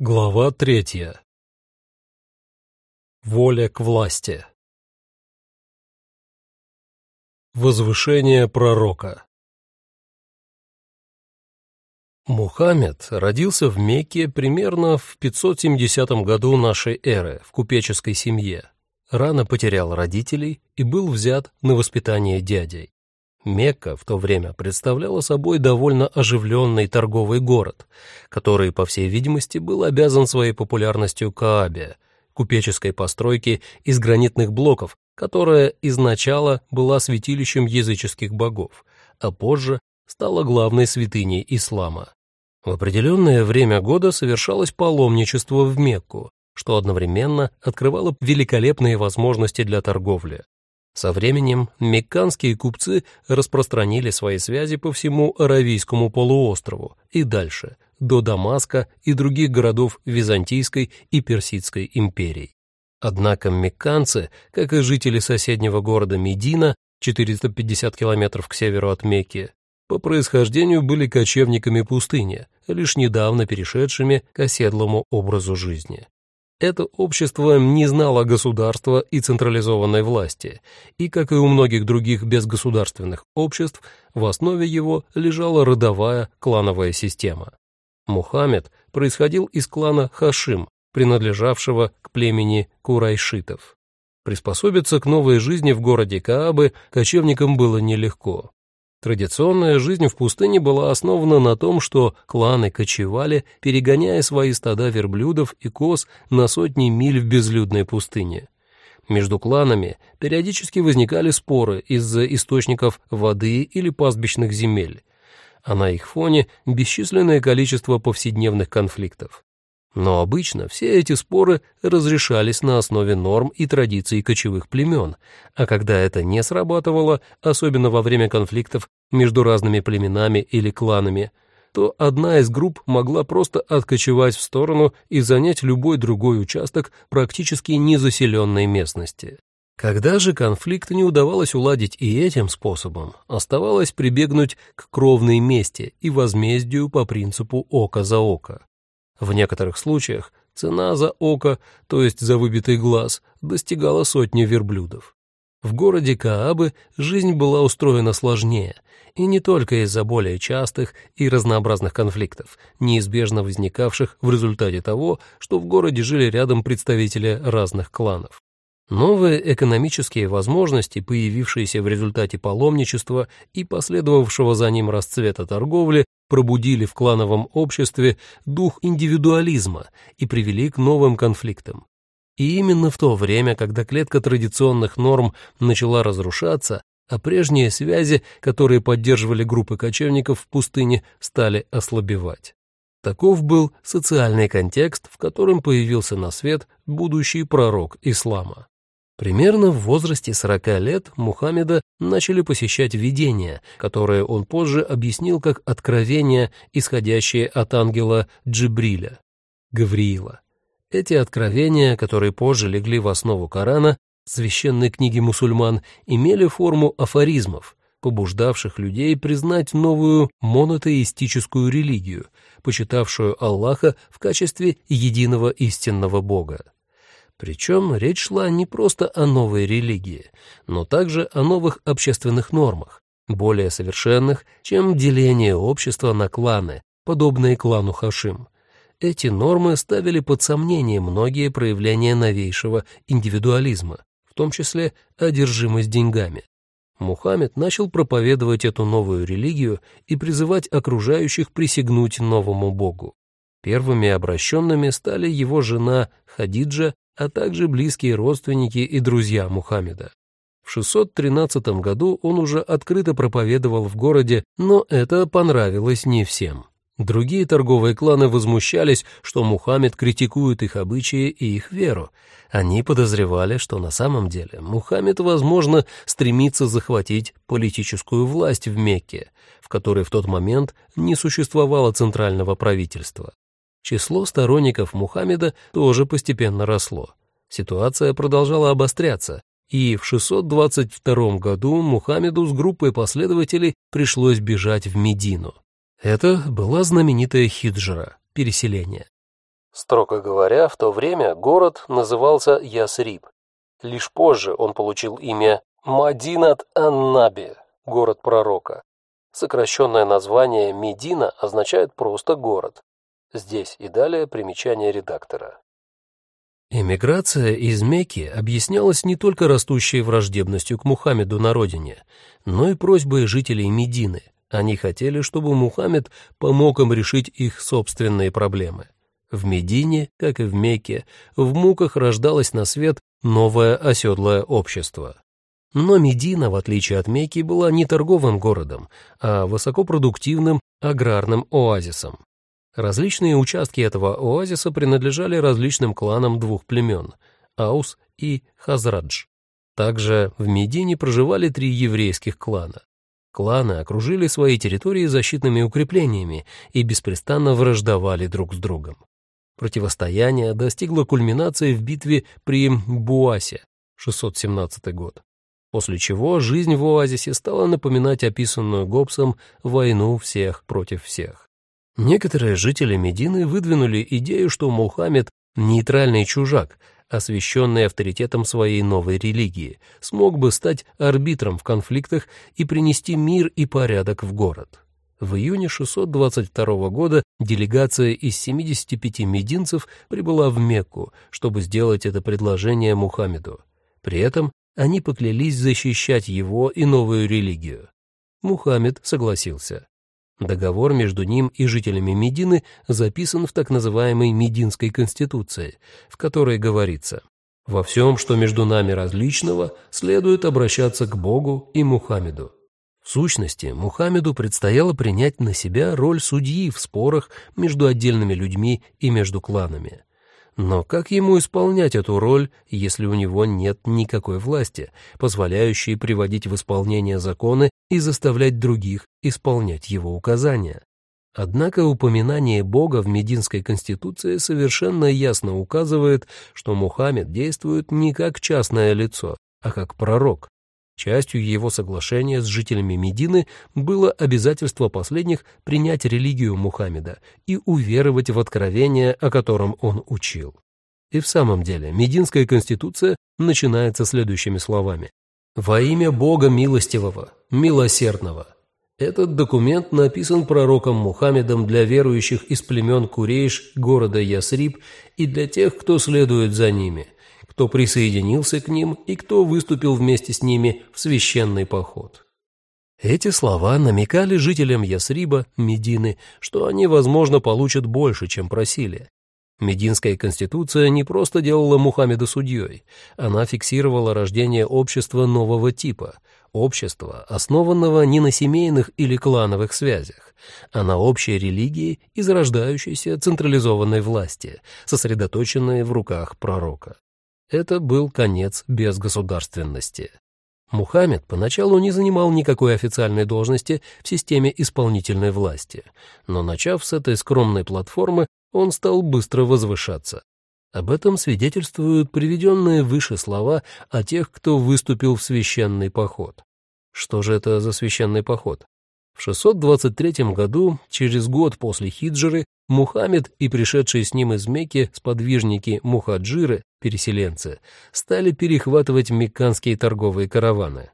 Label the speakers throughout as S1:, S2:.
S1: Глава третья. Воля к власти. Возвышение пророка. Мухаммед родился в Мекке примерно в 570 году нашей эры в купеческой семье. Рано потерял родителей и был взят на воспитание дядей. Мекка в то время представляла собой довольно оживленный торговый город, который, по всей видимости, был обязан своей популярностью Каабе, купеческой постройки из гранитных блоков, которая изначала была святилищем языческих богов, а позже стала главной святыней ислама. В определенное время года совершалось паломничество в Мекку, что одновременно открывало великолепные возможности для торговли. Со временем мекканские купцы распространили свои связи по всему Аравийскому полуострову и дальше, до Дамаска и других городов Византийской и Персидской империй. Однако мекканцы, как и жители соседнего города Медина, 450 километров к северу от Мекки, по происхождению были кочевниками пустыни, лишь недавно перешедшими к оседлому образу жизни. Это общество не знало государства и централизованной власти, и, как и у многих других безгосударственных обществ, в основе его лежала родовая клановая система. Мухаммед происходил из клана Хашим, принадлежавшего к племени курайшитов. Приспособиться к новой жизни в городе Каабы кочевникам было нелегко. Традиционная жизнь в пустыне была основана на том, что кланы кочевали, перегоняя свои стада верблюдов и коз на сотни миль в безлюдной пустыне. Между кланами периодически возникали споры из-за источников воды или пастбищных земель, а на их фоне бесчисленное количество повседневных конфликтов. Но обычно все эти споры разрешались на основе норм и традиций кочевых племен, а когда это не срабатывало, особенно во время конфликтов между разными племенами или кланами, то одна из групп могла просто откочевать в сторону и занять любой другой участок практически незаселенной местности. Когда же конфликт не удавалось уладить и этим способом, оставалось прибегнуть к кровной мести и возмездию по принципу око за око. В некоторых случаях цена за око, то есть за выбитый глаз, достигала сотни верблюдов. В городе Каабы жизнь была устроена сложнее, и не только из-за более частых и разнообразных конфликтов, неизбежно возникавших в результате того, что в городе жили рядом представители разных кланов. Новые экономические возможности, появившиеся в результате паломничества и последовавшего за ним расцвета торговли, пробудили в клановом обществе дух индивидуализма и привели к новым конфликтам. И именно в то время, когда клетка традиционных норм начала разрушаться, а прежние связи, которые поддерживали группы кочевников в пустыне, стали ослабевать. Таков был социальный контекст, в котором появился на свет будущий пророк ислама. Примерно в возрасте 40 лет Мухаммеда начали посещать видения, которые он позже объяснил как откровения, исходящие от ангела Джибриля, Гавриила. Эти откровения, которые позже легли в основу Корана, священной книги мусульман, имели форму афоризмов, побуждавших людей признать новую монотеистическую религию, почитавшую Аллаха в качестве единого истинного Бога. Причем речь шла не просто о новой религии, но также о новых общественных нормах, более совершенных, чем деление общества на кланы, подобные клану Хашим. Эти нормы ставили под сомнение многие проявления новейшего индивидуализма, в том числе одержимость деньгами. Мухаммед начал проповедовать эту новую религию и призывать окружающих присягнуть новому богу. Первыми обращенными стали его жена Хадиджа а также близкие родственники и друзья Мухаммеда. В 613 году он уже открыто проповедовал в городе, но это понравилось не всем. Другие торговые кланы возмущались, что Мухаммед критикует их обычаи и их веру. Они подозревали, что на самом деле Мухаммед, возможно, стремится захватить политическую власть в Мекке, в которой в тот момент не существовало центрального правительства. Число сторонников Мухаммеда тоже постепенно росло. Ситуация продолжала обостряться, и в 622 году Мухаммеду с группой последователей пришлось бежать в Медину. Это была знаменитая хиджра, переселение. Строго говоря, в то время город назывался Ясриб. Лишь позже он получил имя Мадинат Аннаби, город пророка. Сокращенное название Медина означает просто город. Здесь и далее примечание редактора. Эмиграция из Мекки объяснялась не только растущей враждебностью к Мухаммеду на родине, но и просьбой жителей Медины. Они хотели, чтобы Мухаммед помог им решить их собственные проблемы. В Медине, как и в Мекке, в муках рождалось на свет новое оседлое общество. Но Медина, в отличие от Мекки, была не торговым городом, а высокопродуктивным аграрным оазисом. Различные участки этого оазиса принадлежали различным кланам двух племен – Аус и Хазрадж. Также в Медине проживали три еврейских клана. Кланы окружили свои территории защитными укреплениями и беспрестанно враждовали друг с другом. Противостояние достигло кульминации в битве при Буасе, 617 год, после чего жизнь в оазисе стала напоминать описанную Гоббсом войну всех против всех. Некоторые жители Медины выдвинули идею, что Мухаммед — нейтральный чужак, освященный авторитетом своей новой религии, смог бы стать арбитром в конфликтах и принести мир и порядок в город. В июне 622 года делегация из 75 мединцев прибыла в Мекку, чтобы сделать это предложение Мухаммеду. При этом они поклялись защищать его и новую религию. Мухаммед согласился. Договор между ним и жителями Медины записан в так называемой Мединской конституции, в которой говорится «Во всем, что между нами различного, следует обращаться к Богу и Мухаммеду». В сущности, Мухаммеду предстояло принять на себя роль судьи в спорах между отдельными людьми и между кланами. Но как ему исполнять эту роль, если у него нет никакой власти, позволяющей приводить в исполнение законы и заставлять других исполнять его указания? Однако упоминание Бога в Мединской конституции совершенно ясно указывает, что Мухаммед действует не как частное лицо, а как пророк, Частью его соглашения с жителями Медины было обязательство последних принять религию Мухаммеда и уверовать в откровение, о котором он учил. И в самом деле Мединская конституция начинается следующими словами. «Во имя Бога милостивого, милосердного». Этот документ написан пророком Мухаммедом для верующих из племен Курейш, города Ясриб и для тех, кто следует за ними – кто присоединился к ним и кто выступил вместе с ними в священный поход. Эти слова намекали жителям Ясриба, Медины, что они, возможно, получат больше, чем просили. Мединская конституция не просто делала Мухаммеда судьей, она фиксировала рождение общества нового типа, общества, основанного не на семейных или клановых связях, а на общей религии и зарождающейся централизованной власти, сосредоточенной в руках пророка. Это был конец безгосударственности. Мухаммед поначалу не занимал никакой официальной должности в системе исполнительной власти, но начав с этой скромной платформы, он стал быстро возвышаться. Об этом свидетельствуют приведенные выше слова о тех, кто выступил в священный поход. Что же это за священный поход? В 623 году, через год после хиджры, Мухаммед и пришедшие с ним из Мекки сподвижники Мухаджиры, переселенцы, стали перехватывать мекканские торговые караваны.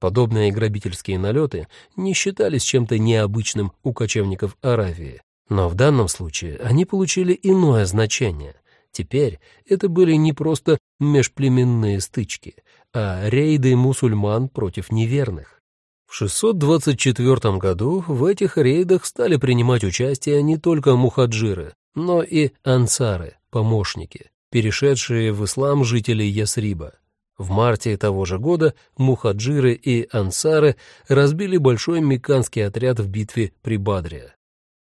S1: Подобные грабительские налеты не считались чем-то необычным у кочевников Аравии. Но в данном случае они получили иное значение. Теперь это были не просто межплеменные стычки, а рейды мусульман против неверных. В 624 году в этих рейдах стали принимать участие не только мухаджиры, но и ансары, помощники, перешедшие в ислам жители Ясриба. В марте того же года мухаджиры и ансары разбили большой мекканский отряд в битве при Бадре.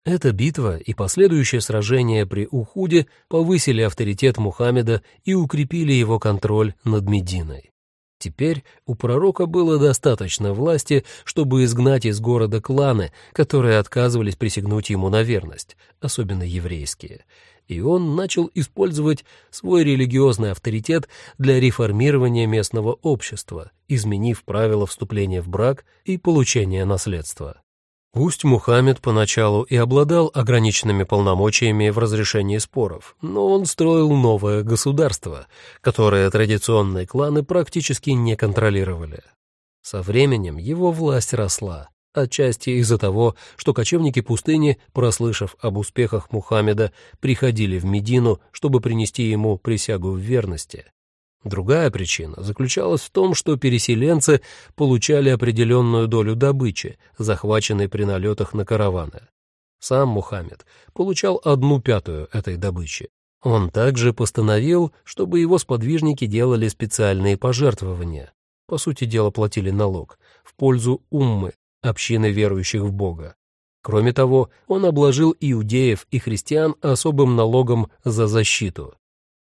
S1: Эта битва и последующее сражение при Ухуде повысили авторитет Мухаммеда и укрепили его контроль над Мединой. Теперь у пророка было достаточно власти, чтобы изгнать из города кланы, которые отказывались присягнуть ему на верность, особенно еврейские. И он начал использовать свой религиозный авторитет для реформирования местного общества, изменив правила вступления в брак и получения наследства. Пусть Мухаммед поначалу и обладал ограниченными полномочиями в разрешении споров, но он строил новое государство, которое традиционные кланы практически не контролировали. Со временем его власть росла, отчасти из-за того, что кочевники пустыни, прослышав об успехах Мухаммеда, приходили в Медину, чтобы принести ему присягу в верности. Другая причина заключалась в том, что переселенцы получали определенную долю добычи, захваченной при налетах на караваны. Сам Мухаммед получал одну пятую этой добычи. Он также постановил, чтобы его сподвижники делали специальные пожертвования, по сути дела платили налог, в пользу уммы, общины верующих в Бога. Кроме того, он обложил иудеев и христиан особым налогом за защиту.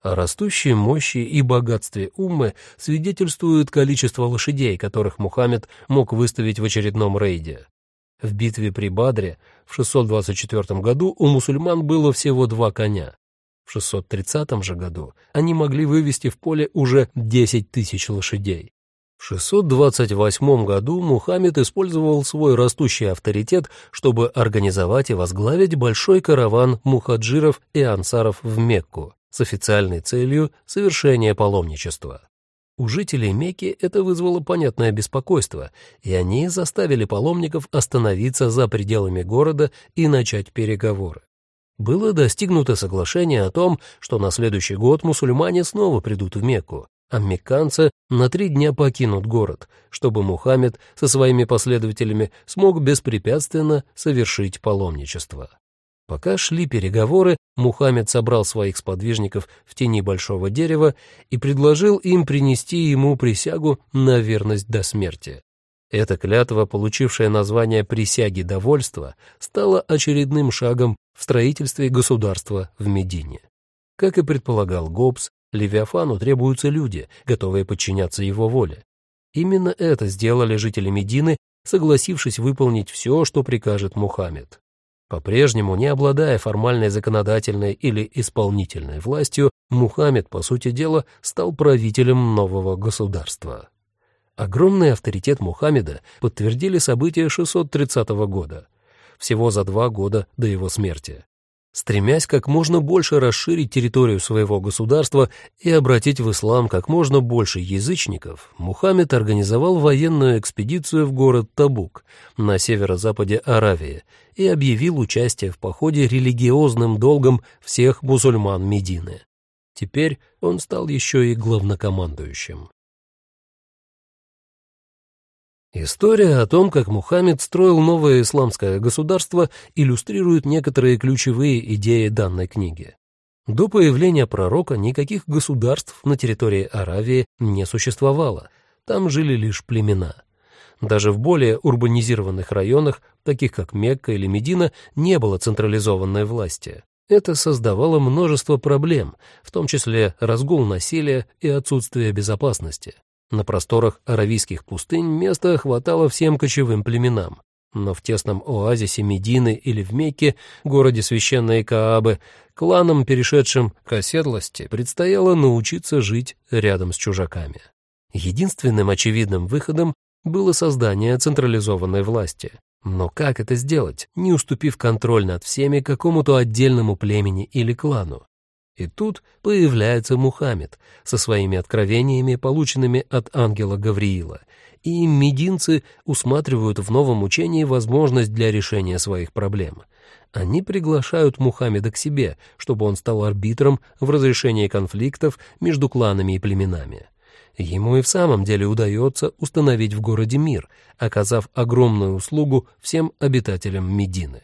S1: О растущей мощи и богатстве Уммы свидетельствует количество лошадей, которых Мухаммед мог выставить в очередном рейде. В битве при Бадре в 624 году у мусульман было всего два коня. В 630 же году они могли вывести в поле уже 10 тысяч лошадей. В 628 году Мухаммед использовал свой растущий авторитет, чтобы организовать и возглавить большой караван мухаджиров и ансаров в Мекку с официальной целью совершения паломничества. У жителей Мекки это вызвало понятное беспокойство, и они заставили паломников остановиться за пределами города и начать переговоры. Было достигнуто соглашение о том, что на следующий год мусульмане снова придут в Мекку, а мекканцы на три дня покинут город, чтобы Мухаммед со своими последователями смог беспрепятственно совершить паломничество. Пока шли переговоры, Мухаммед собрал своих сподвижников в тени большого дерева и предложил им принести ему присягу на верность до смерти. Эта клятва, получившая название «присяги довольства», стала очередным шагом в строительстве государства в Медине. Как и предполагал Гоббс, Левиафану требуются люди, готовые подчиняться его воле. Именно это сделали жители Медины, согласившись выполнить все, что прикажет Мухаммед. По-прежнему, не обладая формальной законодательной или исполнительной властью, Мухаммед, по сути дела, стал правителем нового государства. Огромный авторитет Мухаммеда подтвердили события 630 года, всего за два года до его смерти стремясь как можно больше расширить территорию своего государства и обратить в ислам как можно больше язычников, Мухаммед организовал военную экспедицию в город Табук на северо-западе Аравии и объявил участие в походе религиозным долгом всех мусульман Медины. Теперь он стал еще и главнокомандующим. История о том, как Мухаммед строил новое исламское государство, иллюстрирует некоторые ключевые идеи данной книги. До появления пророка никаких государств на территории Аравии не существовало, там жили лишь племена. Даже в более урбанизированных районах, таких как Мекка или Медина, не было централизованной власти. Это создавало множество проблем, в том числе разгул насилия и отсутствие безопасности. На просторах аравийских пустынь места хватало всем кочевым племенам, но в тесном оазисе Медины или в Мекке, городе священной Каабы, кланам, перешедшим к оседлости, предстояло научиться жить рядом с чужаками. Единственным очевидным выходом было создание централизованной власти. Но как это сделать, не уступив контроль над всеми какому-то отдельному племени или клану? И тут появляется Мухаммед со своими откровениями, полученными от ангела Гавриила, и мединцы усматривают в новом учении возможность для решения своих проблем. Они приглашают Мухаммеда к себе, чтобы он стал арбитром в разрешении конфликтов между кланами и племенами. Ему и в самом деле удается установить в городе мир, оказав огромную услугу всем обитателям Медины.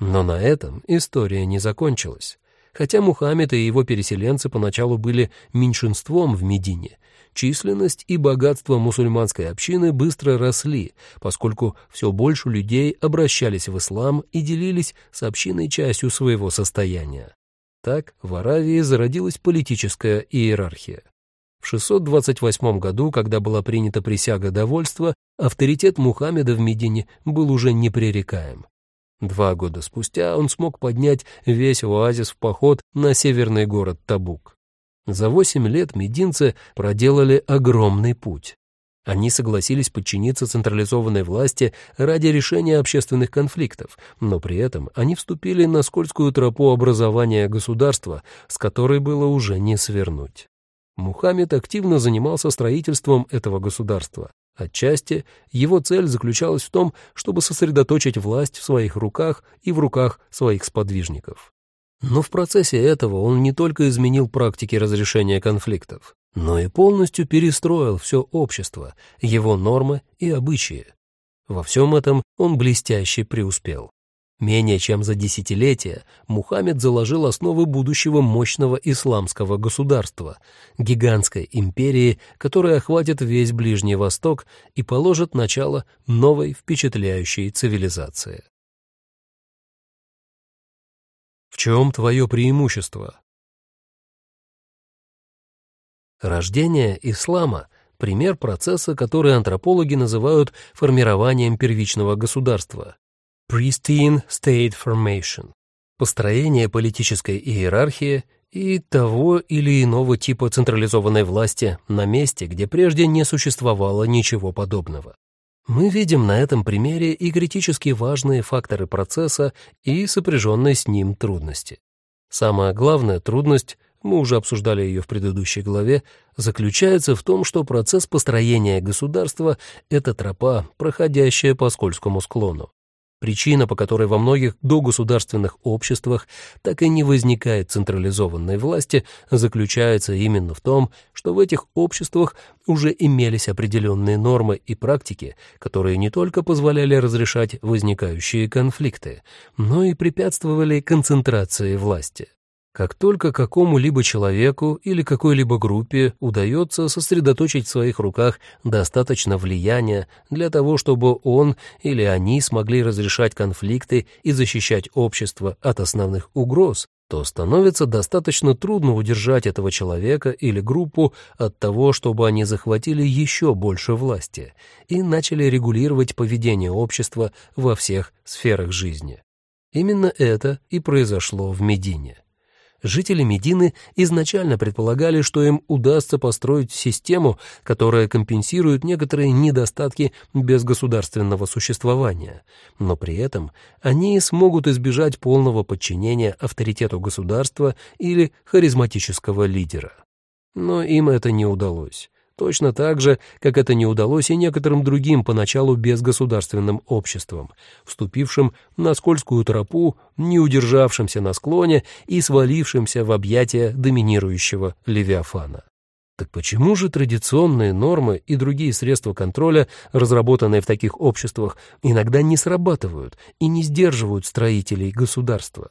S1: Но на этом история не закончилась. Хотя Мухаммед и его переселенцы поначалу были меньшинством в Медине, численность и богатство мусульманской общины быстро росли, поскольку все больше людей обращались в ислам и делились с общиной частью своего состояния. Так в Аравии зародилась политическая иерархия. В 628 году, когда была принята присяга довольства, авторитет Мухаммеда в Медине был уже непререкаем. Два года спустя он смог поднять весь оазис в поход на северный город Табук. За восемь лет мединцы проделали огромный путь. Они согласились подчиниться централизованной власти ради решения общественных конфликтов, но при этом они вступили на скользкую тропу образования государства, с которой было уже не свернуть. Мухаммед активно занимался строительством этого государства. Отчасти его цель заключалась в том, чтобы сосредоточить власть в своих руках и в руках своих сподвижников. Но в процессе этого он не только изменил практики разрешения конфликтов, но и полностью перестроил все общество, его нормы и обычаи. Во всем этом он блестяще преуспел. Менее чем за десятилетие Мухаммед заложил основы будущего мощного исламского государства, гигантской империи, которая охватит весь Ближний Восток и положит начало новой впечатляющей цивилизации. В чем твое преимущество? Рождение ислама — пример процесса, который антропологи называют формированием первичного государства. Pristine State Formation. Построение политической иерархии и того или иного типа централизованной власти на месте, где прежде не существовало ничего подобного. Мы видим на этом примере и критически важные факторы процесса и сопряженные с ним трудности. Самая главная трудность мы уже обсуждали ее в предыдущей главе, заключается в том, что процесс построения государства — это тропа, проходящая по скользкому склону. Причина, по которой во многих догосударственных обществах так и не возникает централизованной власти, заключается именно в том, что в этих обществах уже имелись определенные нормы и практики, которые не только позволяли разрешать возникающие конфликты, но и препятствовали концентрации власти. Как только какому-либо человеку или какой-либо группе удается сосредоточить в своих руках достаточно влияния для того, чтобы он или они смогли разрешать конфликты и защищать общество от основных угроз, то становится достаточно трудно удержать этого человека или группу от того, чтобы они захватили еще больше власти и начали регулировать поведение общества во всех сферах жизни. Именно это и произошло в Медине жители Медины изначально предполагали, что им удастся построить систему, которая компенсирует некоторые недостатки безгосударственного существования, но при этом они смогут избежать полного подчинения авторитету государства или харизматического лидера. Но им это не удалось. Точно так же, как это не удалось и некоторым другим поначалу безгосударственным обществам, вступившим на скользкую тропу, не удержавшимся на склоне и свалившимся в объятия доминирующего Левиафана. Так почему же традиционные нормы и другие средства контроля, разработанные в таких обществах, иногда не срабатывают и не сдерживают строителей государства?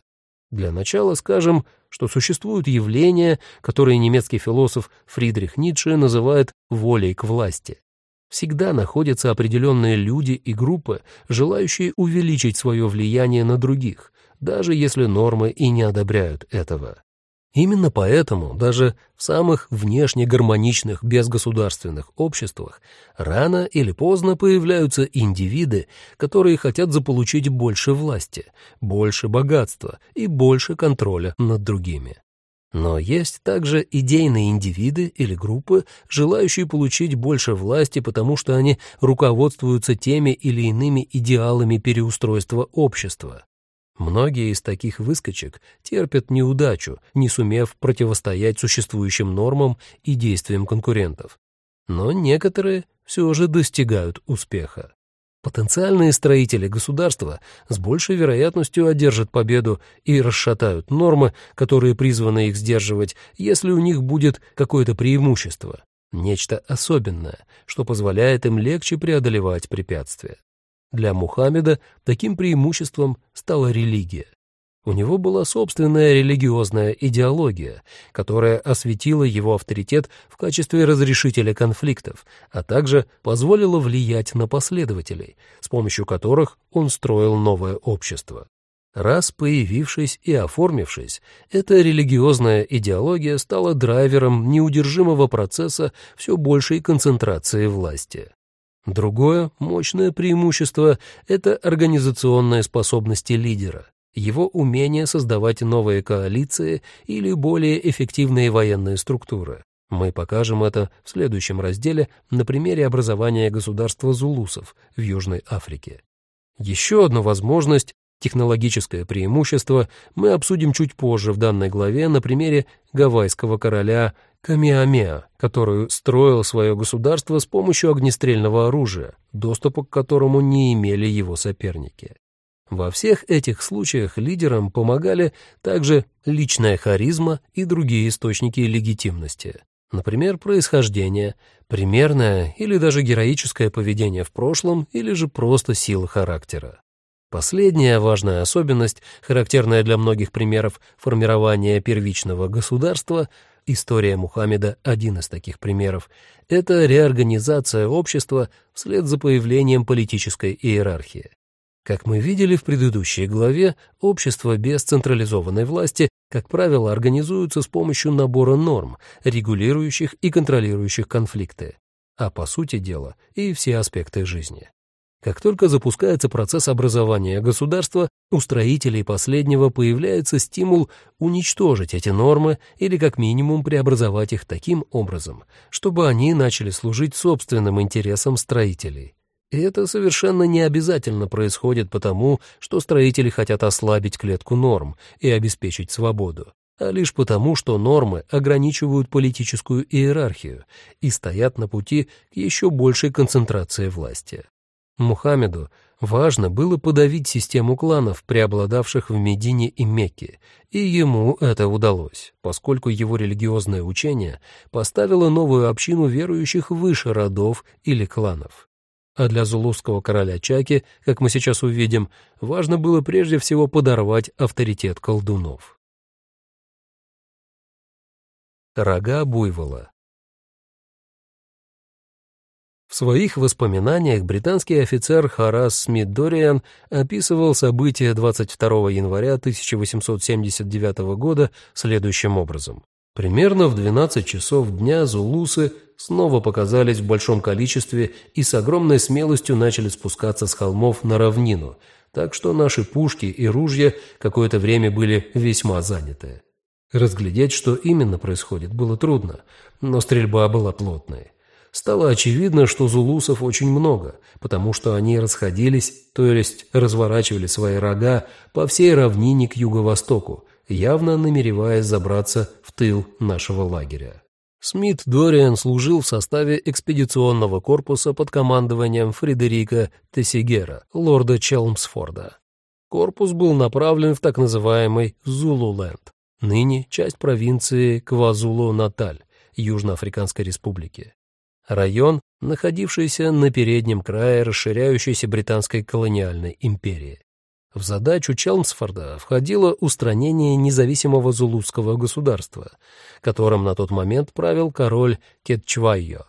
S1: Для начала скажем, что существуют явления, которые немецкий философ Фридрих Ницше называет волей к власти. Всегда находятся определенные люди и группы, желающие увеличить свое влияние на других, даже если нормы и не одобряют этого. Именно поэтому даже в самых внешне гармоничных безгосударственных обществах рано или поздно появляются индивиды, которые хотят заполучить больше власти, больше богатства и больше контроля над другими. Но есть также идейные индивиды или группы, желающие получить больше власти, потому что они руководствуются теми или иными идеалами переустройства общества. Многие из таких выскочек терпят неудачу, не сумев противостоять существующим нормам и действиям конкурентов. Но некоторые все же достигают успеха. Потенциальные строители государства с большей вероятностью одержат победу и расшатают нормы, которые призваны их сдерживать, если у них будет какое-то преимущество, нечто особенное, что позволяет им легче преодолевать препятствия. Для Мухаммеда таким преимуществом стала религия. У него была собственная религиозная идеология, которая осветила его авторитет в качестве разрешителя конфликтов, а также позволила влиять на последователей, с помощью которых он строил новое общество. Раз появившись и оформившись, эта религиозная идеология стала драйвером неудержимого процесса все большей концентрации власти. Другое мощное преимущество — это организационные способности лидера, его умение создавать новые коалиции или более эффективные военные структуры. Мы покажем это в следующем разделе на примере образования государства зулусов в Южной Африке. Еще одну возможность Технологическое преимущество мы обсудим чуть позже в данной главе на примере гавайского короля Камиамеа, который строил свое государство с помощью огнестрельного оружия, доступа к которому не имели его соперники. Во всех этих случаях лидерам помогали также личная харизма и другие источники легитимности. Например, происхождение, примерное или даже героическое поведение в прошлом или же просто сила характера. Последняя важная особенность, характерная для многих примеров формирования первичного государства, история Мухаммеда – один из таких примеров, это реорганизация общества вслед за появлением политической иерархии. Как мы видели в предыдущей главе, общество без централизованной власти, как правило, организуется с помощью набора норм, регулирующих и контролирующих конфликты, а по сути дела и все аспекты жизни. Как только запускается процесс образования государства, у строителей последнего появляется стимул уничтожить эти нормы или как минимум преобразовать их таким образом, чтобы они начали служить собственным интересам строителей. И это совершенно не обязательно происходит потому, что строители хотят ослабить клетку норм и обеспечить свободу, а лишь потому, что нормы ограничивают политическую иерархию и стоят на пути к еще большей концентрации власти. Мухаммеду важно было подавить систему кланов, преобладавших в Медине и Мекке, и ему это удалось, поскольку его религиозное учение поставило новую общину верующих выше родов или кланов. А для зулусского короля Чаки, как мы сейчас увидим, важно было прежде всего подорвать авторитет колдунов. Рога буйвола в своих воспоминаниях британский офицер Харас Смит Дориан описывал события 22 января 1879 года следующим образом. Примерно в 12 часов дня зулусы снова показались в большом количестве и с огромной смелостью начали спускаться с холмов на равнину, так что наши пушки и ружья какое-то время были весьма заняты. Разглядеть, что именно происходит, было трудно, но стрельба была плотной стало очевидно, что зулусов очень много, потому что они расходились, то есть разворачивали свои рога по всей равнине к юго-востоку, явно намереваясь забраться в тыл нашего лагеря. Смит Дориан служил в составе экспедиционного корпуса под командованием Фредерика Тессигера, лорда Челмсфорда. Корпус был направлен в так называемый Зулуленд, ныне часть провинции Квазулу-Наталь, Южноафриканской республики. Район, находившийся на переднем крае расширяющейся британской колониальной империи. В задачу Челмсфорда входило устранение независимого зулусского государства, которым на тот момент правил король Кетчвайо.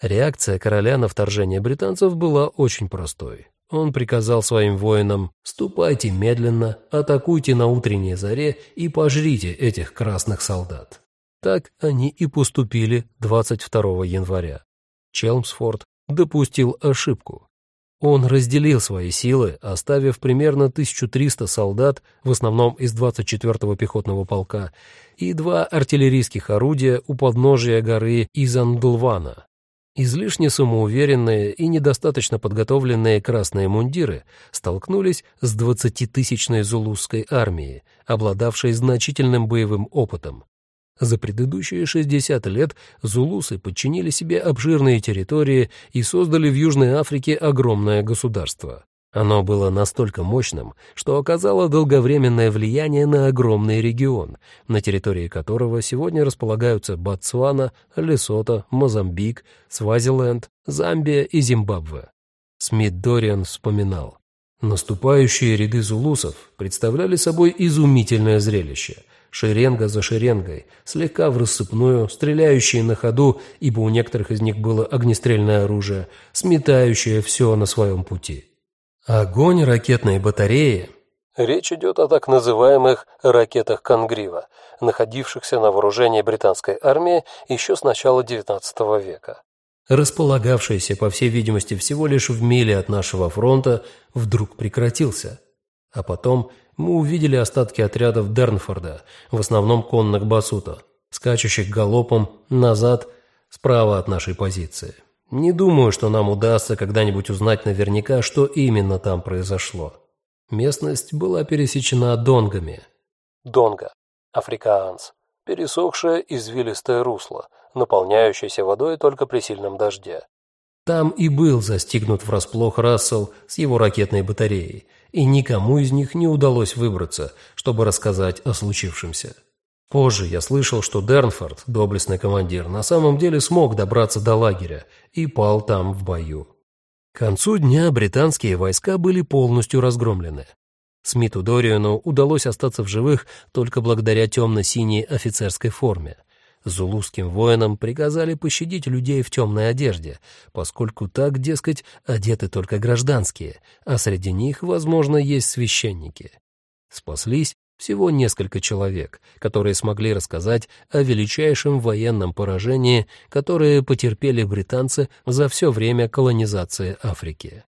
S1: Реакция короля на вторжение британцев была очень простой. Он приказал своим воинам «Ступайте медленно, атакуйте на утренней заре и пожрите этих красных солдат». Так они и поступили 22 января. Челмсфорд допустил ошибку. Он разделил свои силы, оставив примерно 1300 солдат, в основном из 24-го пехотного полка, и два артиллерийских орудия у подножия горы Изандлвана. Излишне самоуверенные и недостаточно подготовленные красные мундиры столкнулись с 20-тысячной зулусской армией, обладавшей значительным боевым опытом. За предыдущие 60 лет зулусы подчинили себе обширные территории и создали в Южной Африке огромное государство. Оно было настолько мощным, что оказало долговременное влияние на огромный регион, на территории которого сегодня располагаются Ботсвана, Лесото, Мозамбик, Свазиленд, Замбия и Зимбабве. Смит Дориан вспоминал. Наступающие ряды зулусов представляли собой изумительное зрелище – шеренга за шеренгой, слегка в рассыпную, стреляющие на ходу, ибо у некоторых из них было огнестрельное оружие, сметающее все на своем пути. Огонь ракетной батареи. Речь идет о так называемых ракетах Конгрива, находившихся на вооружении британской армии еще с начала XIX века. Располагавшийся, по всей видимости, всего лишь в миле от нашего фронта, вдруг прекратился. А потом мы увидели остатки отрядов Дернфорда, в основном конных Басута, скачущих галопом назад справа от нашей позиции. Не думаю, что нам удастся когда-нибудь узнать наверняка, что именно там произошло. Местность была пересечена донгами. Донга. Африкаанс. Пересохшее извилистое русло, наполняющееся водой только при сильном дожде. Там и был застигнут врасплох Рассел с его ракетной батареей, и никому из них не удалось выбраться, чтобы рассказать о случившемся. Позже я слышал, что Дернфорд, доблестный командир, на самом деле смог добраться до лагеря и пал там в бою. К концу дня британские войска были полностью разгромлены. Смиту Дориану удалось остаться в живых только благодаря темно-синей офицерской форме. Зулузским воинам приказали пощадить людей в темной одежде, поскольку так, дескать, одеты только гражданские, а среди них, возможно, есть священники. Спаслись всего несколько человек, которые смогли рассказать о величайшем военном поражении, которое потерпели британцы за все время колонизации Африки.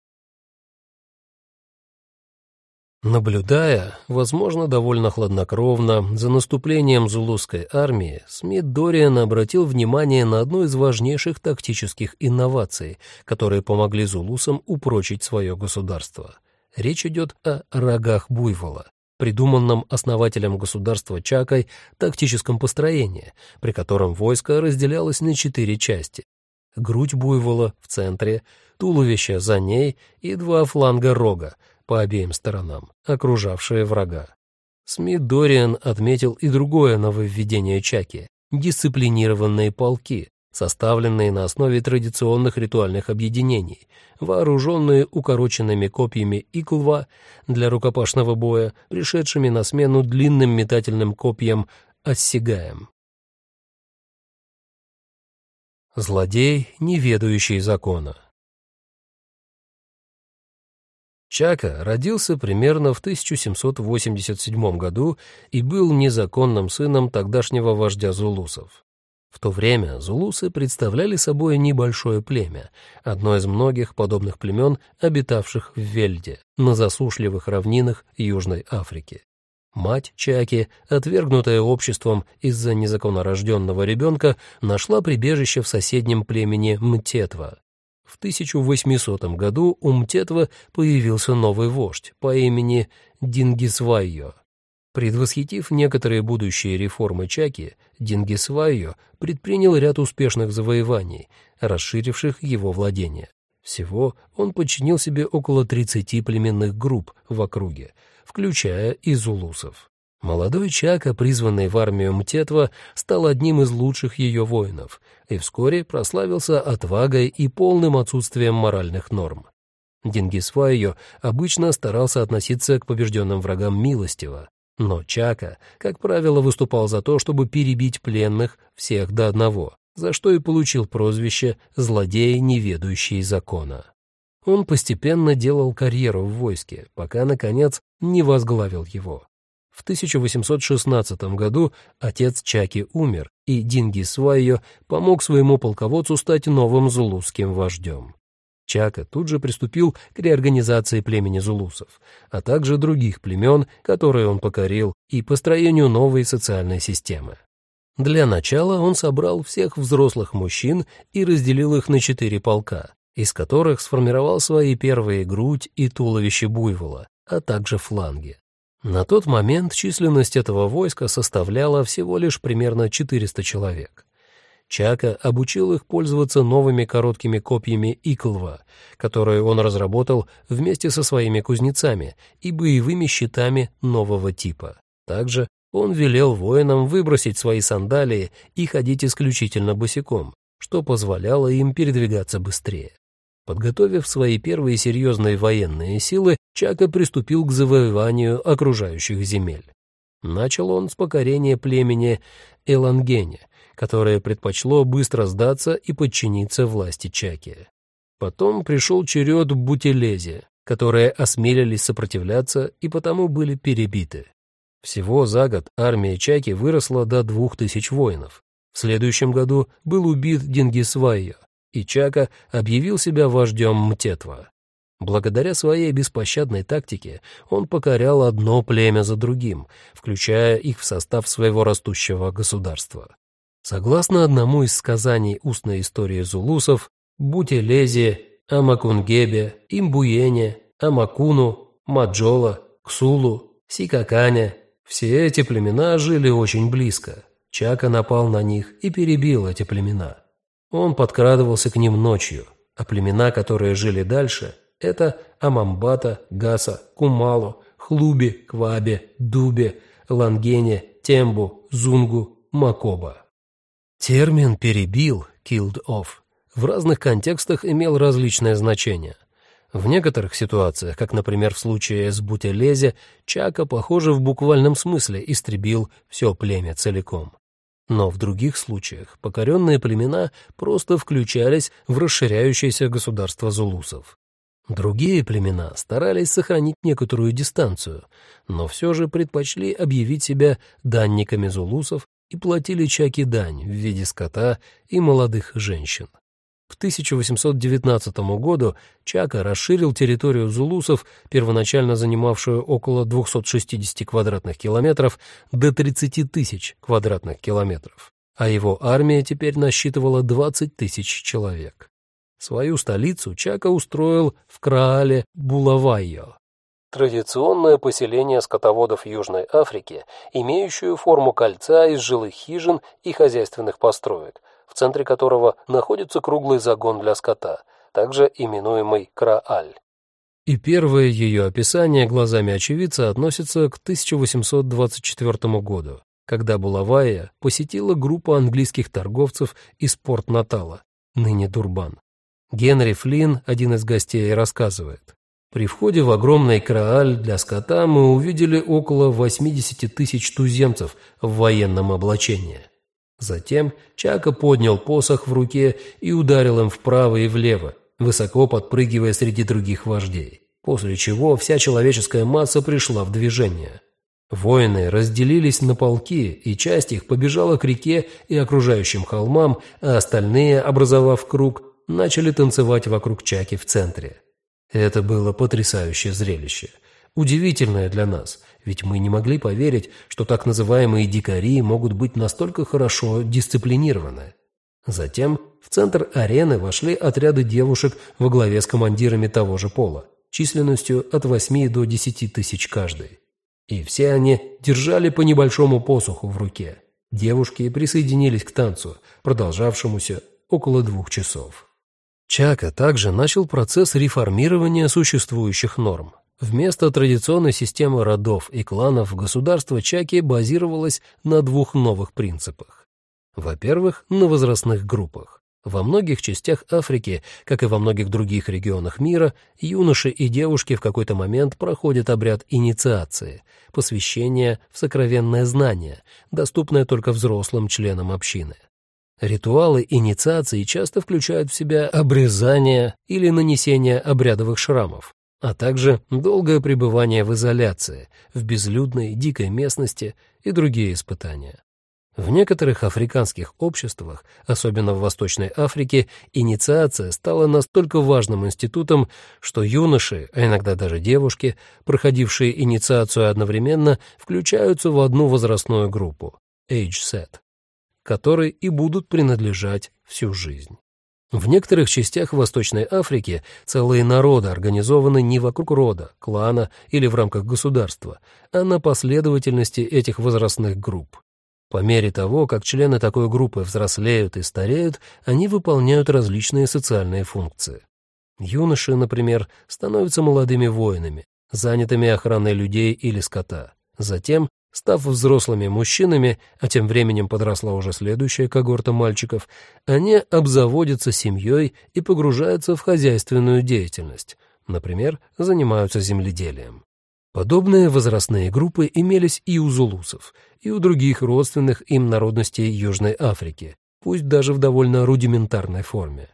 S1: Наблюдая, возможно, довольно хладнокровно, за наступлением зулузской армии, Смит Дориан обратил внимание на одну из важнейших тактических инноваций, которые помогли зулусам упрочить свое государство. Речь идет о рогах буйвола, придуманном основателем государства Чакой тактическом построении, при котором войско разделялось на четыре части. Грудь буйвола в центре, туловище за ней и два фланга рога, по обеим сторонам, окружавшие врага. Смит Дориан отметил и другое нововведение Чаки — дисциплинированные полки, составленные на основе традиционных ритуальных объединений, вооруженные укороченными копьями иклва для рукопашного боя, пришедшими на смену длинным метательным копьям оссигаем. Злодей, не ведающий закона. Чака родился примерно в 1787 году и был незаконным сыном тогдашнего вождя зулусов. В то время зулусы представляли собой небольшое племя, одно из многих подобных племен, обитавших в Вельде, на засушливых равнинах Южной Африки. Мать Чаки, отвергнутая обществом из-за незаконнорожденного ребенка, нашла прибежище в соседнем племени Мтетва, в 1800 году у Мтетва появился новый вождь по имени Дингисвайо. Предвосхитив некоторые будущие реформы Чаки, Дингисвайо предпринял ряд успешных завоеваний, расширивших его владения. Всего он подчинил себе около 30 племенных групп в округе, включая и зулусов. Молодой Чака, призванный в армию Мтетва, стал одним из лучших ее воинов и вскоре прославился отвагой и полным отсутствием моральных норм. Дингисфайо обычно старался относиться к побежденным врагам милостиво, но Чака, как правило, выступал за то, чтобы перебить пленных всех до одного, за что и получил прозвище «злодей, не ведущий закона». Он постепенно делал карьеру в войске, пока, наконец, не возглавил его. В 1816 году отец Чаки умер, и Дингис Вайо помог своему полководцу стать новым зулусским вождем. Чака тут же приступил к реорганизации племени зулусов, а также других племен, которые он покорил, и построению новой социальной системы. Для начала он собрал всех взрослых мужчин и разделил их на четыре полка, из которых сформировал свои первые грудь и туловище буйвола, а также фланги. На тот момент численность этого войска составляла всего лишь примерно 400 человек. Чака обучил их пользоваться новыми короткими копьями Иклва, которые он разработал вместе со своими кузнецами и боевыми щитами нового типа. Также он велел воинам выбросить свои сандалии и ходить исключительно босиком, что позволяло им передвигаться быстрее. Подготовив свои первые серьезные военные силы, Чака приступил к завоеванию окружающих земель. Начал он с покорения племени Элангене, которое предпочло быстро сдаться и подчиниться власти Чаки. Потом пришел черед Бутилези, которые осмелились сопротивляться и потому были перебиты. Всего за год армия Чаки выросла до двух тысяч воинов. В следующем году был убит Дингисвайо, и Чака объявил себя вождем Мтетва. Благодаря своей беспощадной тактике он покорял одно племя за другим, включая их в состав своего растущего государства. Согласно одному из сказаний устной истории зулусов, Бутелезе, Амакунгебе, Имбуене, Амакуну, Маджола, Ксулу, Сикаканя – все эти племена жили очень близко. Чака напал на них и перебил эти племена. Он подкрадывался к ним ночью, а племена, которые жили дальше – это Амамбата, Гаса, Кумалу, Хлуби, Квабе, Дубе, Лангене, Тембу, Зунгу, Макоба. Термин «перебил» «killed off» в разных контекстах имел различное значение. В некоторых ситуациях, как, например, в случае с Бутелезе, Чака, похоже, в буквальном смысле истребил все племя целиком. Но в других случаях покоренные племена просто включались в расширяющееся государство зулусов. Другие племена старались сохранить некоторую дистанцию, но все же предпочли объявить себя данниками зулусов и платили чаки дань в виде скота и молодых женщин. К 1819 году Чака расширил территорию зулусов, первоначально занимавшую около 260 квадратных километров, до 30 тысяч квадратных километров, а его армия теперь насчитывала 20 тысяч человек. Свою столицу Чака устроил в Краале Булавайо, Традиционное поселение скотоводов Южной Африки, имеющее форму кольца из жилых хижин и хозяйственных построек, в центре которого находится круглый загон для скота, также именуемый Крааль. И первое ее описание глазами очевидца относится к 1824 году, когда Булавая посетила группу английских торговцев из Порт-Натала, ныне Дурбан. Генри Флинн, один из гостей, рассказывает. При входе в огромный крааль для скота мы увидели около 80 тысяч туземцев в военном облачении. Затем Чака поднял посох в руке и ударил им вправо и влево, высоко подпрыгивая среди других вождей, после чего вся человеческая масса пришла в движение. Воины разделились на полки, и часть их побежала к реке и окружающим холмам, а остальные, образовав круг, начали танцевать вокруг Чаки в центре. Это было потрясающее зрелище. Удивительное для нас, ведь мы не могли поверить, что так называемые дикари могут быть настолько хорошо дисциплинированы. Затем в центр арены вошли отряды девушек во главе с командирами того же пола, численностью от 8 до 10 тысяч каждой. И все они держали по небольшому посоху в руке. Девушки присоединились к танцу, продолжавшемуся около двух часов. Чака также начал процесс реформирования существующих норм. Вместо традиционной системы родов и кланов государство Чаки базировалось на двух новых принципах. Во-первых, на возрастных группах. Во многих частях Африки, как и во многих других регионах мира, юноши и девушки в какой-то момент проходят обряд инициации, посвящения в сокровенное знание, доступное только взрослым членам общины. Ритуалы инициации часто включают в себя обрезание или нанесение обрядовых шрамов, а также долгое пребывание в изоляции, в безлюдной, дикой местности и другие испытания. В некоторых африканских обществах, особенно в Восточной Африке, инициация стала настолько важным институтом, что юноши, а иногда даже девушки, проходившие инициацию одновременно, включаются в одну возрастную группу – age set которой и будут принадлежать всю жизнь. В некоторых частях Восточной Африки целые народы организованы не вокруг рода, клана или в рамках государства, а на последовательности этих возрастных групп. По мере того, как члены такой группы взрослеют и стареют, они выполняют различные социальные функции. Юноши, например, становятся молодыми воинами, занятыми охраной людей или скота. Затем Став взрослыми мужчинами, а тем временем подросла уже следующая когорта мальчиков, они обзаводятся семьей и погружаются в хозяйственную деятельность, например, занимаются земледелием. Подобные возрастные группы имелись и у зулусов, и у других родственных им народностей Южной Африки, пусть даже в довольно рудиментарной форме.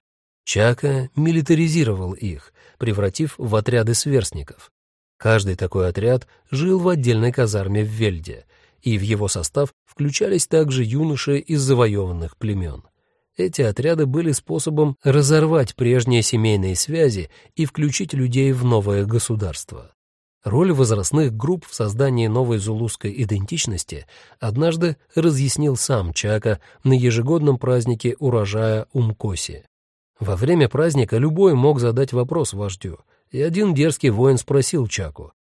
S1: Чака милитаризировал их, превратив в отряды сверстников, Каждый такой отряд жил в отдельной казарме в Вельде, и в его состав включались также юноши из завоеванных племен. Эти отряды были способом разорвать прежние семейные связи и включить людей в новое государство. Роль возрастных групп в создании новой зулусской идентичности однажды разъяснил сам Чака на ежегодном празднике урожая Умкоси. Во время праздника любой мог задать вопрос вождю, и один дерзкий воин спросил Чаку,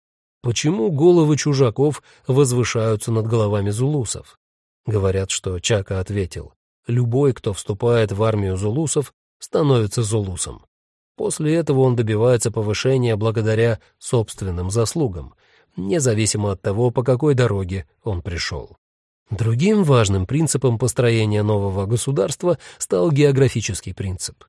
S1: почему головы чужаков возвышаются над головами зулусов? Говорят, что Чака ответил, любой, кто вступает в армию зулусов, становится зулусом. После этого он добивается повышения благодаря собственным заслугам, независимо от того, по какой дороге он пришел. Другим важным принципом построения нового государства стал географический принцип.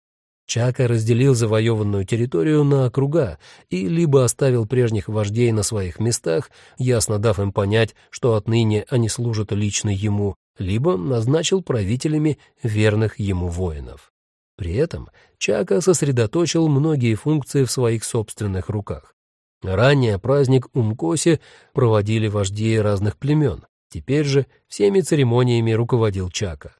S1: Чака разделил завоеванную территорию на округа и либо оставил прежних вождей на своих местах, ясно дав им понять, что отныне они служат лично ему, либо назначил правителями верных ему воинов. При этом Чака сосредоточил многие функции в своих собственных руках. Ранее праздник Умкоси проводили вожди разных племен, теперь же всеми церемониями руководил Чака.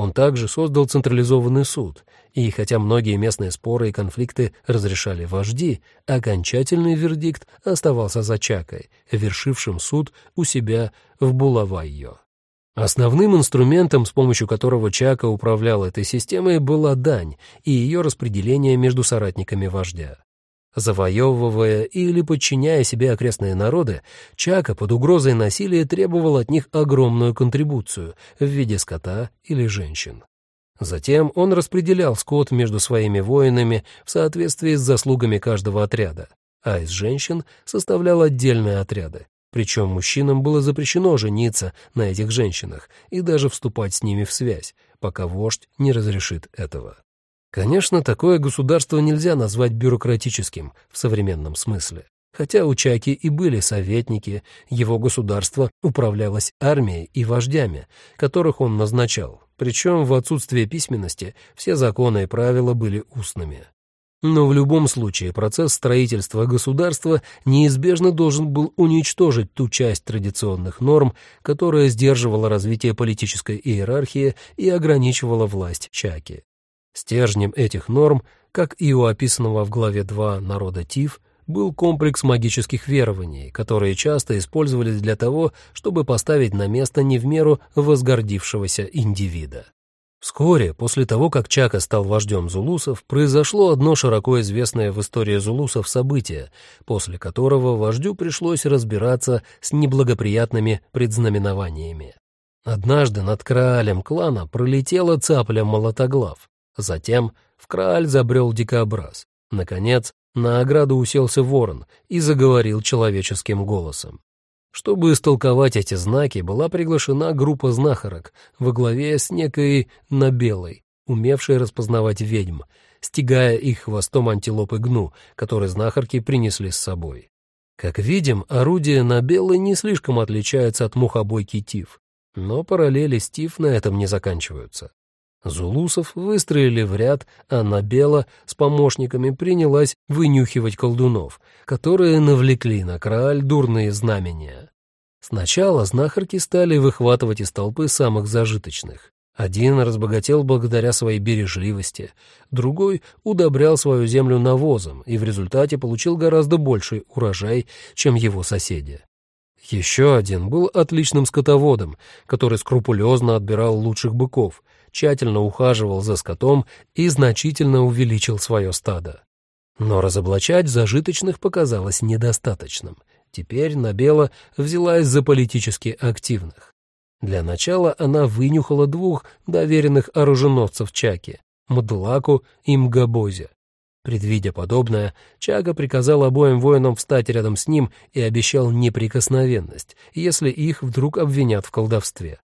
S1: Он также создал централизованный суд, и хотя многие местные споры и конфликты разрешали вожди, окончательный вердикт оставался за Чакой, вершившим суд у себя в Булавайо. Основным инструментом, с помощью которого Чака управлял этой системой, была дань и ее распределение между соратниками вождя. Завоевывая или подчиняя себе окрестные народы, Чака под угрозой насилия требовал от них огромную контрибуцию в виде скота или женщин. Затем он распределял скот между своими воинами в соответствии с заслугами каждого отряда, а из женщин составлял отдельные отряды, причем мужчинам было запрещено жениться на этих женщинах и даже вступать с ними в связь, пока вождь не разрешит этого. Конечно, такое государство нельзя назвать бюрократическим в современном смысле. Хотя у Чаки и были советники, его государство управлялось армией и вождями, которых он назначал, причем в отсутствие письменности все законы и правила были устными. Но в любом случае процесс строительства государства неизбежно должен был уничтожить ту часть традиционных норм, которая сдерживала развитие политической иерархии и ограничивала власть Чаки. Стержнем этих норм, как и у описанного в главе 2 народа Тиф, был комплекс магических верований, которые часто использовались для того, чтобы поставить на место не в меру возгордившегося индивида. Вскоре, после того, как Чака стал вождем зулусов, произошло одно широко известное в истории зулусов событие, после которого вождю пришлось разбираться с неблагоприятными предзнаменованиями. Однажды над краалем клана пролетела цапля молотоглав. Затем в крааль забрел дикобраз. Наконец, на ограду уселся ворон и заговорил человеческим голосом. Чтобы истолковать эти знаки, была приглашена группа знахарок во главе с некой Набелой, умевшей распознавать ведьм, стягая их хвостом антилопы гну, которые знахарки принесли с собой. Как видим, орудие Набелы не слишком отличается от мухобойки Тиф, но параллели с Тиф на этом не заканчиваются. Зулусов выстроили в ряд, а Набела с помощниками принялась вынюхивать колдунов, которые навлекли на Крааль дурные знамения. Сначала знахарки стали выхватывать из толпы самых зажиточных. Один разбогател благодаря своей бережливости, другой удобрял свою землю навозом и в результате получил гораздо больший урожай, чем его соседи. Еще один был отличным скотоводом, который скрупулезно отбирал лучших быков, тщательно ухаживал за скотом и значительно увеличил свое стадо. Но разоблачать зажиточных показалось недостаточным. Теперь Набела взялась за политически активных. Для начала она вынюхала двух доверенных оруженосцев Чаки — Мдлаку и Мгабозе. Предвидя подобное, Чага приказал обоим воинам встать рядом с ним и обещал неприкосновенность, если их вдруг обвинят в колдовстве.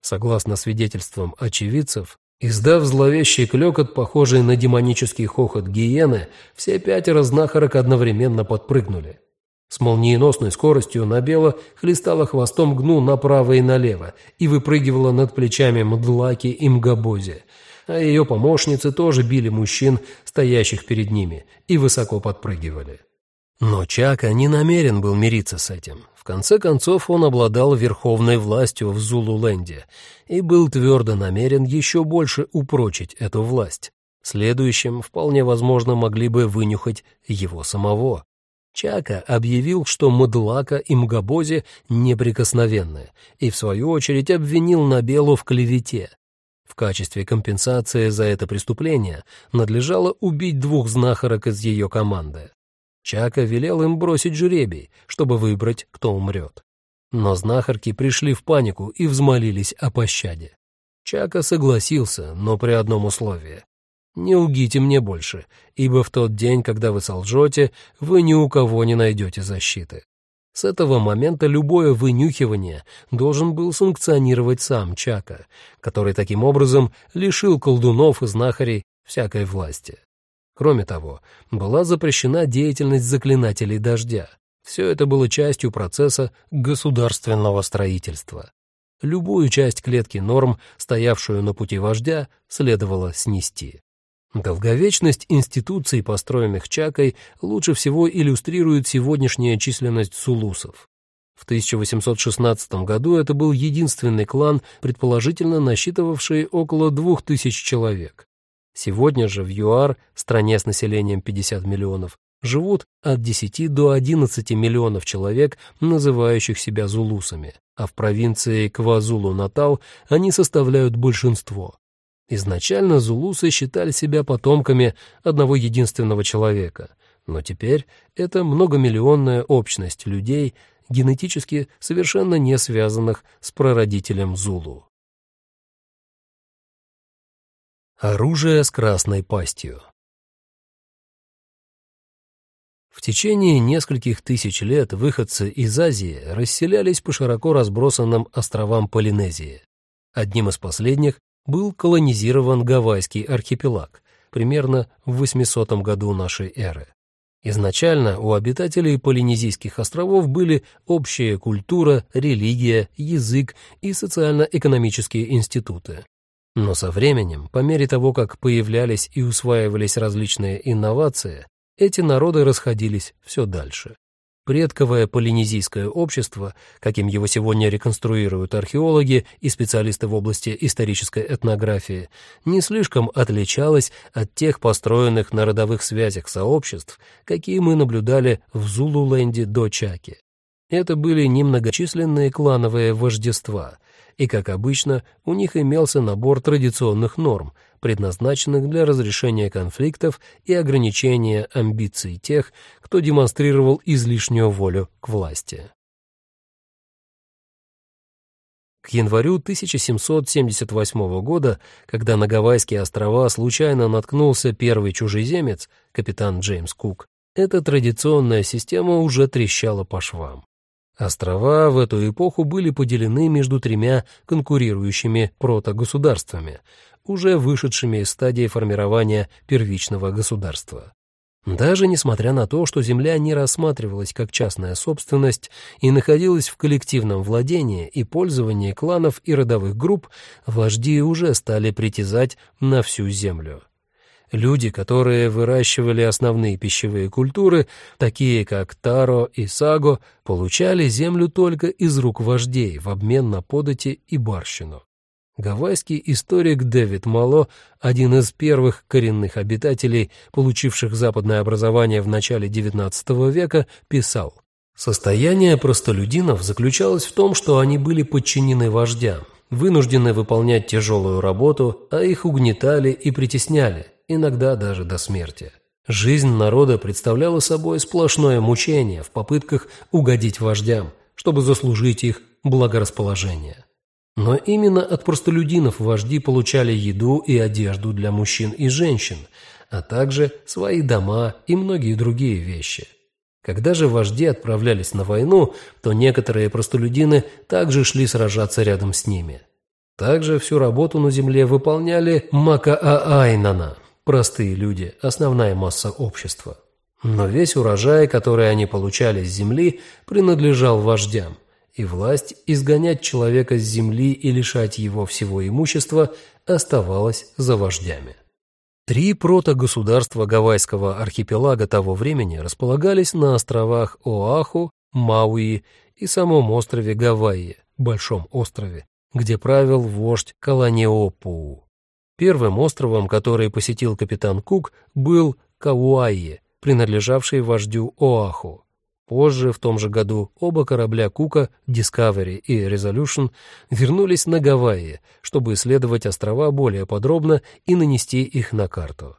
S1: Согласно свидетельствам очевидцев, издав зловещий клёкот, похожий на демонический хохот гиены, все пятеро знахарок одновременно подпрыгнули. С молниеносной скоростью Набела хлестала хвостом гну направо и налево и выпрыгивала над плечами Мдлаки и Мгабози, а ее помощницы тоже били мужчин, стоящих перед ними, и высоко подпрыгивали. Но Чака не намерен был мириться с этим. В конце концов, он обладал верховной властью в Зулуленде и был твердо намерен еще больше упрочить эту власть. Следующим, вполне возможно, могли бы вынюхать его самого. Чака объявил, что Мадлака и Мгабози неприкосновенны, и в свою очередь обвинил Набелу в клевете. В качестве компенсации за это преступление надлежало убить двух знахарок из ее команды. Чака велел им бросить жребий, чтобы выбрать, кто умрет. Но знахарки пришли в панику и взмолились о пощаде. Чака согласился, но при одном условии. «Не лгите мне больше, ибо в тот день, когда вы солжете, вы ни у кого не найдете защиты». С этого момента любое вынюхивание должен был санкционировать сам Чака, который таким образом лишил колдунов и знахарей всякой власти. Кроме того, была запрещена деятельность заклинателей дождя. Все это было частью процесса государственного строительства. Любую часть клетки норм, стоявшую на пути вождя, следовало снести. Долговечность институций, построенных Чакой, лучше всего иллюстрирует сегодняшняя численность сулусов. В 1816 году это был единственный клан, предположительно насчитывавший около 2000 человек. Сегодня же в ЮАР, стране с населением 50 миллионов, живут от 10 до 11 миллионов человек, называющих себя зулусами, а в провинции Квазулу-Натал они составляют большинство. Изначально зулусы считали себя потомками одного единственного человека, но теперь это многомиллионная общность людей, генетически совершенно не связанных с прародителем Зулу. Оружие с красной пастью В течение нескольких тысяч лет выходцы из Азии расселялись по широко разбросанным островам Полинезии. Одним из последних был колонизирован Гавайский архипелаг примерно в 800 году нашей эры. Изначально у обитателей Полинезийских островов были общая культура, религия, язык и социально-экономические институты. Но со временем, по мере того, как появлялись и усваивались различные инновации, эти народы расходились все дальше. Предковое полинезийское общество, каким его сегодня реконструируют археологи и специалисты в области исторической этнографии, не слишком отличалось от тех построенных на родовых связях сообществ, какие мы наблюдали в Зулуленде до Чаки. Это были немногочисленные клановые вождества, и, как обычно, у них имелся набор традиционных норм, предназначенных для разрешения конфликтов и ограничения амбиций тех, кто демонстрировал излишнюю волю к власти. К январю 1778 года, когда на Гавайские острова случайно наткнулся первый чужеземец, капитан Джеймс Кук, эта традиционная система уже трещала по швам. Острова в эту эпоху были поделены между тремя конкурирующими протогосударствами, уже вышедшими из стадии формирования первичного государства. Даже несмотря на то, что земля не рассматривалась как частная собственность и находилась в коллективном владении и пользовании кланов и родовых групп, вожди уже стали притязать на всю землю. Люди, которые выращивали основные пищевые культуры, такие как таро и саго, получали землю только из рук вождей в обмен на подати и барщину. Гавайский историк Дэвид Мало, один из первых коренных обитателей, получивших западное образование в начале XIX века, писал «Состояние простолюдинов заключалось в том, что они были подчинены вождям, вынуждены выполнять тяжелую работу, а их угнетали и притесняли, иногда даже до смерти. Жизнь народа представляла собой сплошное мучение в попытках угодить вождям, чтобы заслужить их благорасположение. Но именно от простолюдинов вожди получали еду и одежду для мужчин и женщин, а также свои дома и многие другие вещи. Когда же вожди отправлялись на войну, то некоторые простолюдины также шли сражаться рядом с ними. Также всю работу на земле выполняли Макааайнана, простые люди, основная масса общества. Но весь урожай, который они получали с земли, принадлежал вождям – и власть изгонять человека с земли и лишать его всего имущества оставалась за вождями. Три протогосударства Гавайского архипелага того времени располагались на островах Оаху, Мауи и самом острове Гавайи, Большом острове, где правил вождь Каланиопуу. Первым островом, который посетил капитан Кук, был Кауайи, принадлежавший вождю Оаху. Позже, в том же году, оба корабля Кука, Discovery и Resolution, вернулись на Гавайи, чтобы исследовать острова более подробно и нанести их на карту.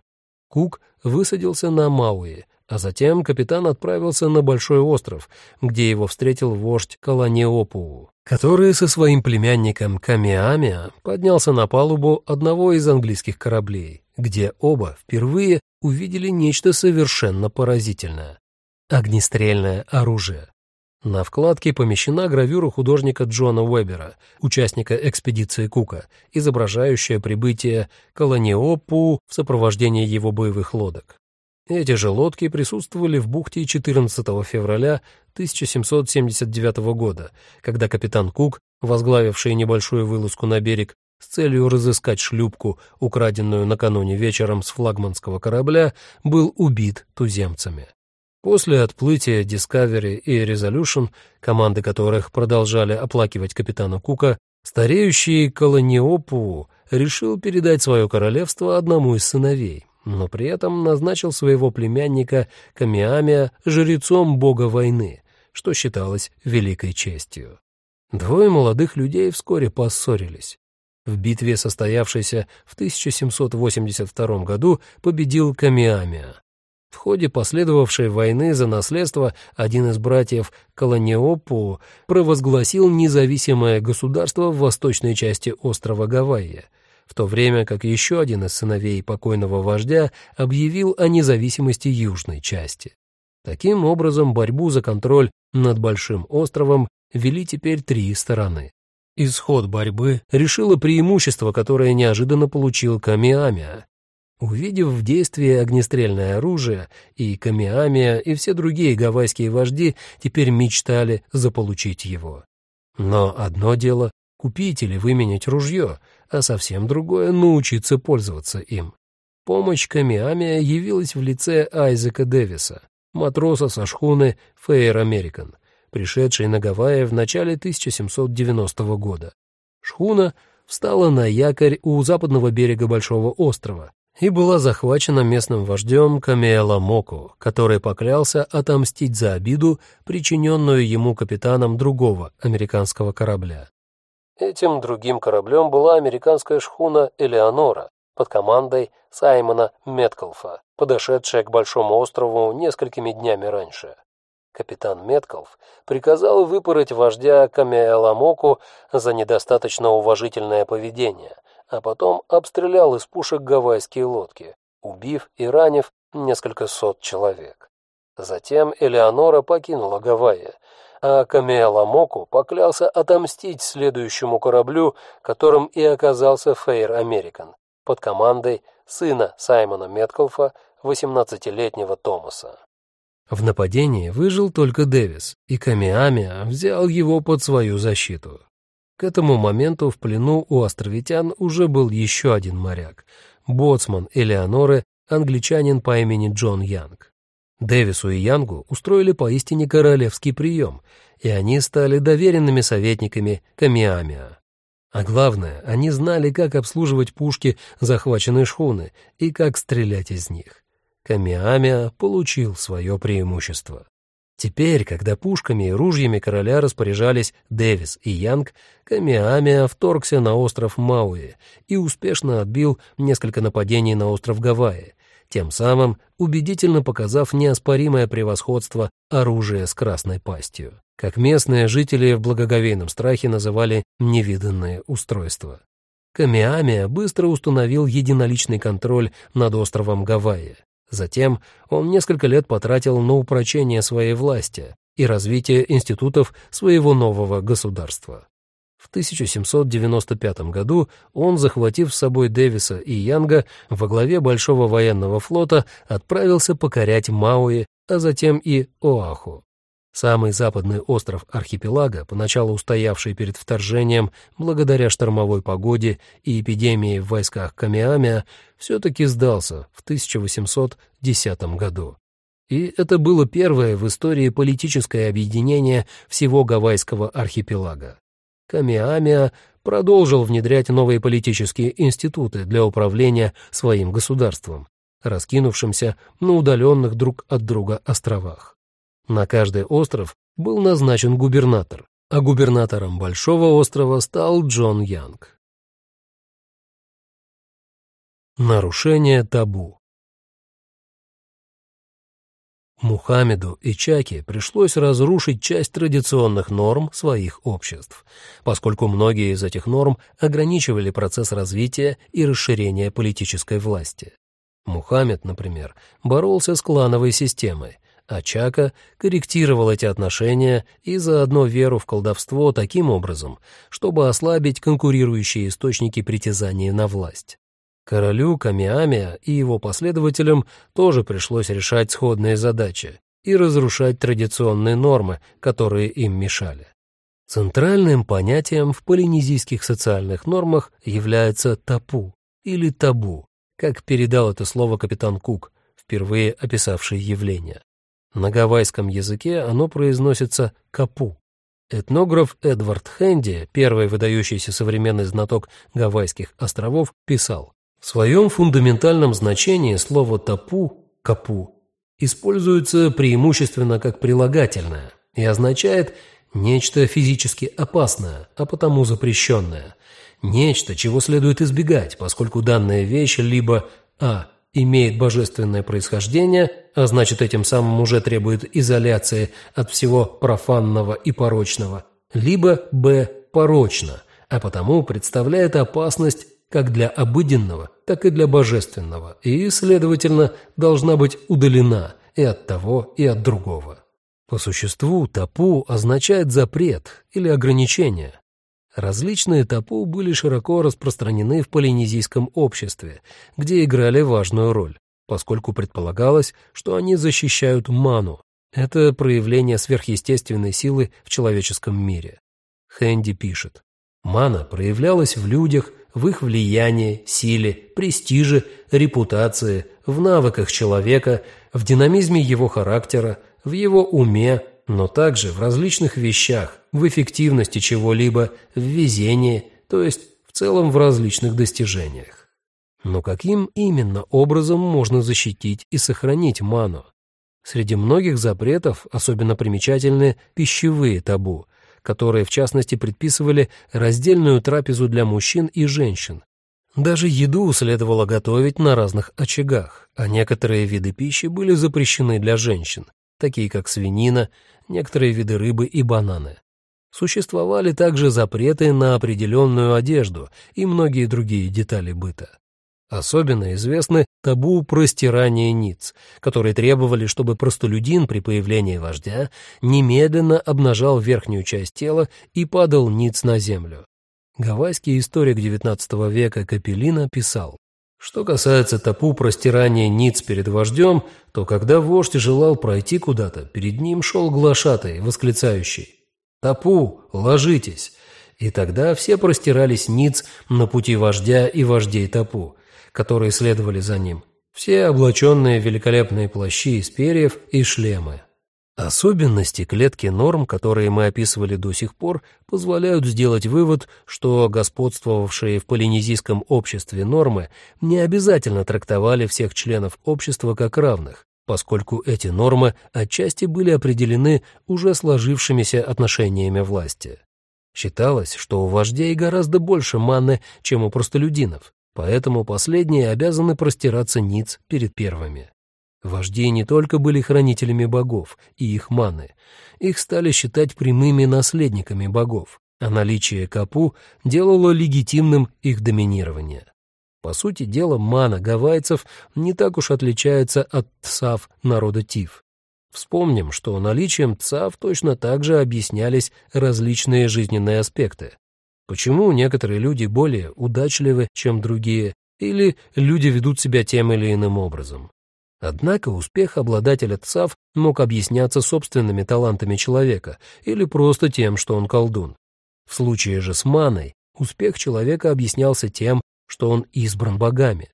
S1: Кук высадился на Мауи, а затем капитан отправился на Большой остров, где его встретил вождь Каланиопуу, который со своим племянником Камиамиа поднялся на палубу одного из английских кораблей, где оба впервые увидели нечто совершенно поразительное огнестрельное оружие. На вкладке помещена гравюра художника Джона Уэбера, участника экспедиции Кука, изображающая прибытие Колониопу в сопровождении его боевых лодок. Эти же лодки присутствовали в бухте 14 февраля 1779 года, когда капитан Кук, возглавивший небольшую вылазку на берег с целью разыскать шлюпку, украденную накануне вечером с флагманского корабля, был убит туземцами. После отплытия Discovery и Resolution, команды которых продолжали оплакивать капитана Кука, стареющий Колониопу решил передать свое королевство одному из сыновей, но при этом назначил своего племянника Камиамия жрецом бога войны, что считалось великой честью. Двое молодых людей вскоре поссорились. В битве, состоявшейся в 1782 году, победил Камиамия. В ходе последовавшей войны за наследство один из братьев Колониопу провозгласил независимое государство в восточной части острова Гавайи, в то время как еще один из сыновей покойного вождя объявил о независимости южной части. Таким образом, борьбу за контроль над Большим островом вели теперь три стороны. Исход борьбы решило преимущество, которое неожиданно получил Камиамия, Увидев в действии огнестрельное оружие, и Камиамия, и все другие гавайские вожди теперь мечтали заполучить его. Но одно дело — купить или выменять ружье, а совсем другое — научиться пользоваться им. Помощь Камиамия явилась в лице Айзека Дэвиса, матроса со шхуны «Фейр Американ», пришедшей на Гавайи в начале 1790 года. Шхуна встала на якорь у западного берега Большого острова, и была захвачена местным вождем Камиэла Моку, который поклялся отомстить за обиду, причиненную ему капитаном другого американского корабля. Этим другим кораблем была американская шхуна «Элеонора» под командой Саймона Меткалфа, подошедшая к Большому острову несколькими днями раньше. Капитан Меткалф приказал выпороть вождя Камиэла Моку за недостаточно уважительное поведение – а потом обстрелял из пушек гавайские лодки, убив и ранив несколько сот человек. Затем Элеонора покинула Гавайи, а Камиэла Моку поклялся отомстить следующему кораблю, которым и оказался Фейр Американ, под командой сына Саймона Меткалфа, 18-летнего Томаса. В нападении выжил только Дэвис, и Камиамия взял его под свою защиту. К этому моменту в плену у островитян уже был еще один моряк, боцман Элеоноры, англичанин по имени Джон Янг. Дэвису и Янгу устроили поистине королевский прием, и они стали доверенными советниками Камиамиа. А главное, они знали, как обслуживать пушки захваченной шхуны и как стрелять из них. Камиамиа получил свое преимущество. Теперь, когда пушками и ружьями короля распоряжались Дэвис и Янг, Камиамиа вторгся на остров Мауи и успешно отбил несколько нападений на остров Гавайи, тем самым убедительно показав неоспоримое превосходство оружия с красной пастью, как местные жители в благоговейном страхе называли невиданное устройство. Камиамия быстро установил единоличный контроль над островом Гавайи. Затем он несколько лет потратил на упрочение своей власти и развитие институтов своего нового государства. В 1795 году он, захватив с собой Дэвиса и Янга, во главе Большого военного флота отправился покорять Мауи, а затем и Оаху. Самый западный остров архипелага, поначалу устоявший перед вторжением благодаря штормовой погоде и эпидемии в войсках Камиамия, все-таки сдался в 1810 году. И это было первое в истории политическое объединение всего Гавайского архипелага. Камиамия продолжил внедрять новые политические институты для управления своим государством, раскинувшимся на удаленных друг от друга островах. На каждый остров был назначен губернатор, а губернатором Большого острова стал Джон Янг. Нарушение табу Мухаммеду и Чаке пришлось разрушить часть традиционных норм своих обществ, поскольку многие из этих норм ограничивали процесс развития и расширения политической власти. Мухаммед, например, боролся с клановой системой, а Чака корректировал эти отношения и заодно веру в колдовство таким образом, чтобы ослабить конкурирующие источники притязания на власть. Королю Камиамия и его последователям тоже пришлось решать сходные задачи и разрушать традиционные нормы, которые им мешали. Центральным понятием в полинезийских социальных нормах является тапу или табу, как передал это слово капитан Кук, впервые описавший явление. На гавайском языке оно произносится «капу». Этнограф Эдвард Хэнди, первый выдающийся современный знаток Гавайских островов, писал в своем фундаментальном значении слово «тапу» – «капу» используется преимущественно как прилагательное и означает нечто физически опасное, а потому запрещенное, нечто, чего следует избегать, поскольку данная вещь либо а. имеет божественное происхождение, а значит этим самым уже требует изоляции от всего профанного и порочного, либо б. порочно, а потому представляет опасность как для обыденного, так и для божественного, и, следовательно, должна быть удалена и от того, и от другого. По существу тапу означает запрет или ограничение. Различные тапу были широко распространены в полинезийском обществе, где играли важную роль, поскольку предполагалось, что они защищают ману. Это проявление сверхъестественной силы в человеческом мире. Хэнди пишет, «Мана проявлялась в людях, в их влиянии, силе, престиже, репутации, в навыках человека, в динамизме его характера, в его уме, но также в различных вещах, в эффективности чего-либо, в везении, то есть в целом в различных достижениях. Но каким именно образом можно защитить и сохранить ману? Среди многих запретов особенно примечательны пищевые табу, которые в частности предписывали раздельную трапезу для мужчин и женщин. Даже еду следовало готовить на разных очагах, а некоторые виды пищи были запрещены для женщин, такие как свинина, некоторые виды рыбы и бананы. Существовали также запреты на определенную одежду и многие другие детали быта. Особенно известны табу простирания ниц, которые требовали, чтобы простолюдин при появлении вождя немедленно обнажал верхнюю часть тела и падал ниц на землю. Гавайский историк XIX века Капеллина писал, что касается топу простирания ниц перед вождем, то когда вождь желал пройти куда-то, перед ним шел глашатай, восклицающий «Топу, ложитесь!» И тогда все простирались ниц на пути вождя и вождей топу, которые следовали за ним, все облаченные в великолепные плащи из перьев и шлемы. Особенности клетки норм, которые мы описывали до сих пор, позволяют сделать вывод, что господствовавшие в полинезийском обществе нормы не обязательно трактовали всех членов общества как равных, поскольку эти нормы отчасти были определены уже сложившимися отношениями власти. Считалось, что у вождей гораздо больше маны, чем у простолюдинов, Поэтому последние обязаны простираться ниц перед первыми. Вожди не только были хранителями богов и их маны, их стали считать прямыми наследниками богов, а наличие капу делало легитимным их доминирование. По сути дела, мана гавайцев не так уж отличается от тсав народа Тив. Вспомним, что наличием цав точно так же объяснялись различные жизненные аспекты, Почему некоторые люди более удачливы, чем другие, или люди ведут себя тем или иным образом? Однако успех обладателя ЦАВ мог объясняться собственными талантами человека или просто тем, что он колдун. В случае же с маной успех человека объяснялся тем, что он избран богами.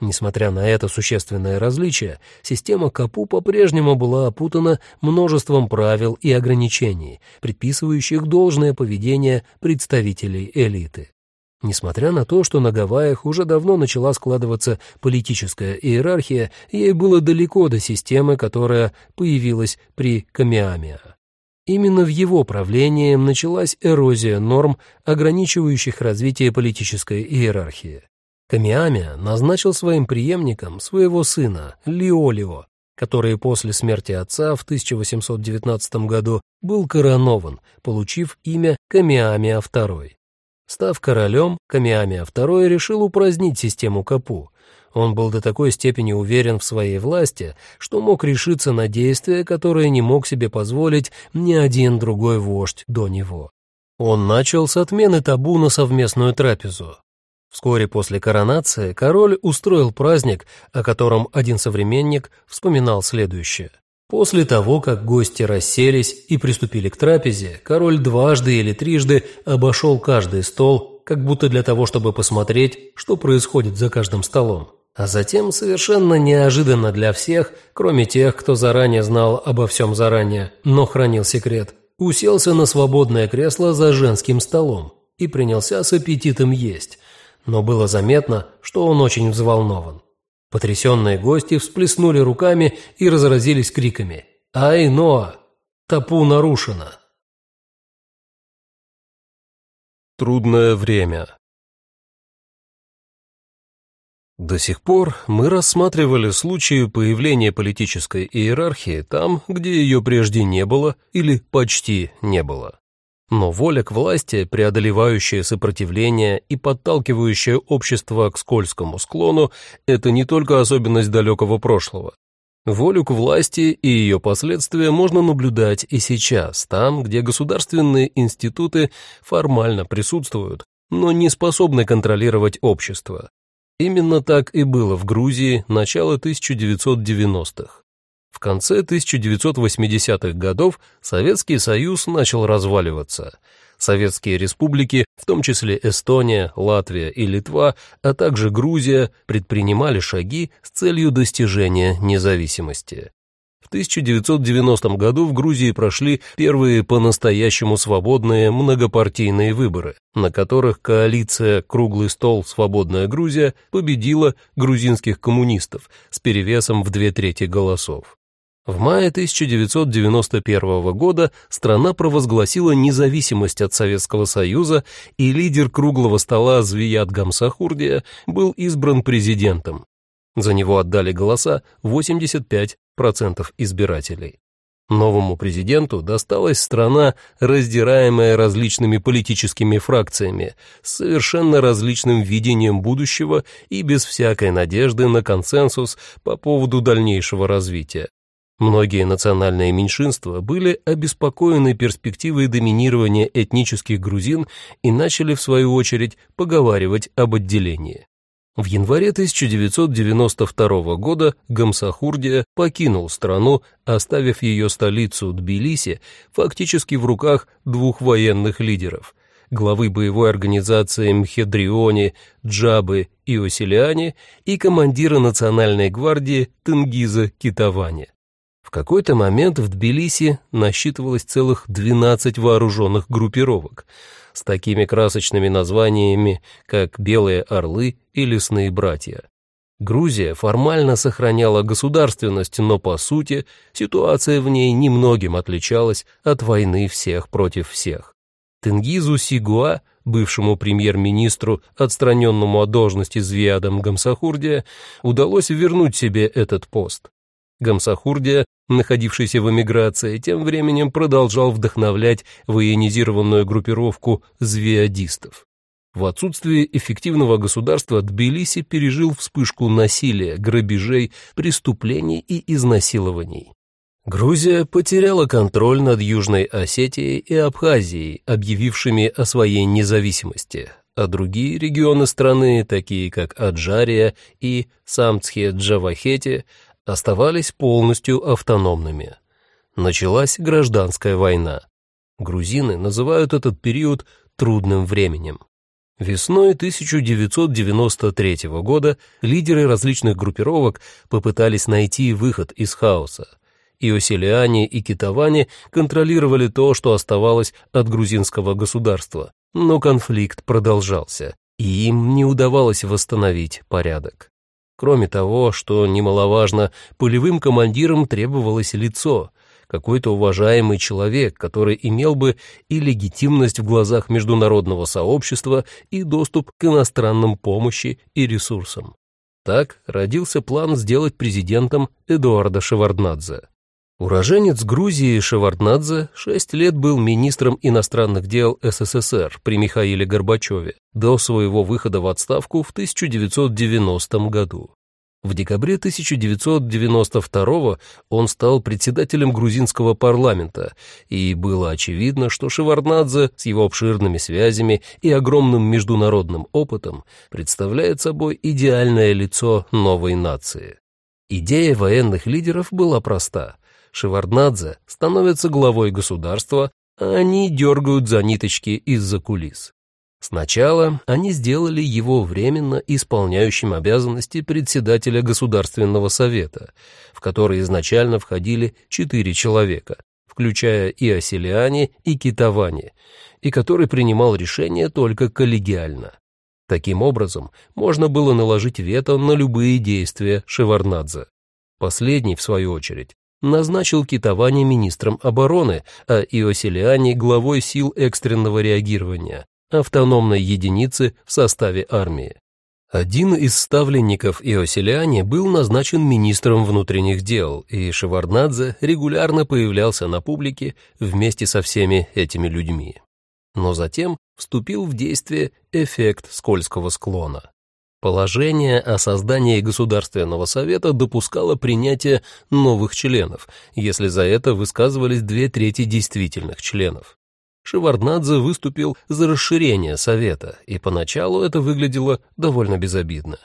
S1: Несмотря на это существенное различие, система КАПУ по-прежнему была опутана множеством правил и ограничений, предписывающих должное поведение представителей элиты. Несмотря на то, что на Гавайях уже давно начала складываться политическая иерархия, ей было далеко до системы, которая появилась при Камиамиа. Именно в его правлении началась эрозия норм, ограничивающих развитие политической иерархии. Камиамиа назначил своим преемником своего сына Лиолио, который после смерти отца в 1819 году был коронован, получив имя Камиамиа II. Став королем, Камиамия II решил упразднить систему Капу. Он был до такой степени уверен в своей власти, что мог решиться на действия, которые не мог себе позволить ни один другой вождь до него. Он начал с отмены табу на совместную трапезу. Вскоре после коронации король устроил праздник, о котором один современник вспоминал следующее. После того, как гости расселись и приступили к трапезе, король дважды или трижды обошел каждый стол, как будто для того, чтобы посмотреть, что происходит за каждым столом. А затем, совершенно неожиданно для всех, кроме тех, кто заранее знал обо всем заранее, но хранил секрет, уселся на свободное кресло за женским столом и принялся с аппетитом есть, но было заметно, что он очень взволнован. Потрясенные гости всплеснули руками и разразились криками. «Ай, Ноа! Топу нарушено!» Трудное время До сих пор мы рассматривали случаи появления политической иерархии там, где ее прежде не было или почти не было. Но воля к власти, преодолевающая сопротивление и подталкивающая общество к скользкому склону, это не только особенность далекого прошлого. Волю к власти и ее последствия можно наблюдать и сейчас, там, где государственные институты формально присутствуют, но не способны контролировать общество. Именно так и было в Грузии начала 1990-х. В конце 1980-х годов Советский Союз начал разваливаться. Советские республики, в том числе Эстония, Латвия и Литва, а также Грузия, предпринимали шаги с целью достижения независимости. В 1990 году в Грузии прошли первые по-настоящему свободные многопартийные выборы, на которых коалиция «Круглый стол. Свободная Грузия» победила грузинских коммунистов с перевесом в две трети голосов. В мае 1991 года страна провозгласила независимость от Советского Союза, и лидер круглого стола Звият Гамсахурдия был избран президентом. За него отдали голоса 85% избирателей. Новому президенту досталась страна, раздираемая различными политическими фракциями, с совершенно различным видением будущего и без всякой надежды на консенсус по поводу дальнейшего развития. Многие национальные меньшинства были обеспокоены перспективой доминирования этнических грузин и начали, в свою очередь, поговаривать об отделении. В январе 1992 года Гамсахурдия покинул страну, оставив ее столицу Тбилиси фактически в руках двух военных лидеров – главы боевой организации Мхедриони, Джабы и Оселиани и командира национальной гвардии Тенгиза Китавани. В какой-то момент в Тбилиси насчитывалось целых 12 вооруженных группировок с такими красочными названиями, как «Белые орлы» и «Лесные братья». Грузия формально сохраняла государственность, но по сути ситуация в ней немногим отличалась от войны всех против всех. Тенгизу Сигуа, бывшему премьер-министру, отстраненному от должности Звиадом Гамсахурдия, удалось вернуть себе этот пост. Гамсахурдия находившийся в эмиграции, тем временем продолжал вдохновлять военизированную группировку звеодистов. В отсутствие эффективного государства Тбилиси пережил вспышку насилия, грабежей, преступлений и изнасилований. Грузия потеряла контроль над Южной Осетией и Абхазией, объявившими о своей независимости, а другие регионы страны, такие как Аджария и Самцхе-Джавахете, оставались полностью автономными. Началась гражданская война. Грузины называют этот период трудным временем. Весной 1993 года лидеры различных группировок попытались найти выход из хаоса. Иоселиане и Китаване контролировали то, что оставалось от грузинского государства, но конфликт продолжался, и им не удавалось восстановить порядок. Кроме того, что немаловажно, полевым командирам требовалось лицо, какой-то уважаемый человек, который имел бы и легитимность в глазах международного сообщества, и доступ к иностранным помощи и ресурсам. Так родился план сделать президентом Эдуарда Шеварднадзе. Уроженец Грузии Шеварднадзе шесть лет был министром иностранных дел СССР при Михаиле Горбачеве до своего выхода в отставку в 1990 году. В декабре 1992 он стал председателем грузинского парламента, и было очевидно, что Шеварднадзе с его обширными связями и огромным международным опытом представляет собой идеальное лицо новой нации. Идея военных лидеров была проста – Шеварднадзе становится главой государства, а они дергают за ниточки из-за кулис. Сначала они сделали его временно исполняющим обязанности председателя Государственного совета, в который изначально входили четыре человека, включая и Оселиане, и Китавани, и который принимал решения только коллегиально. Таким образом, можно было наложить вето на любые действия Шеварнадзе. Последний, в свою очередь, назначил Китавани министром обороны, а Иоселиани главой сил экстренного реагирования, автономной единицы в составе армии. Один из ставленников Иоселиани был назначен министром внутренних дел, и Шеварднадзе регулярно появлялся на публике вместе со всеми этими людьми. Но затем вступил в действие эффект скользкого склона. Положение о создании Государственного совета допускало принятие новых членов, если за это высказывались две трети действительных членов. Шеварднадзе выступил за расширение совета, и поначалу это выглядело довольно безобидно.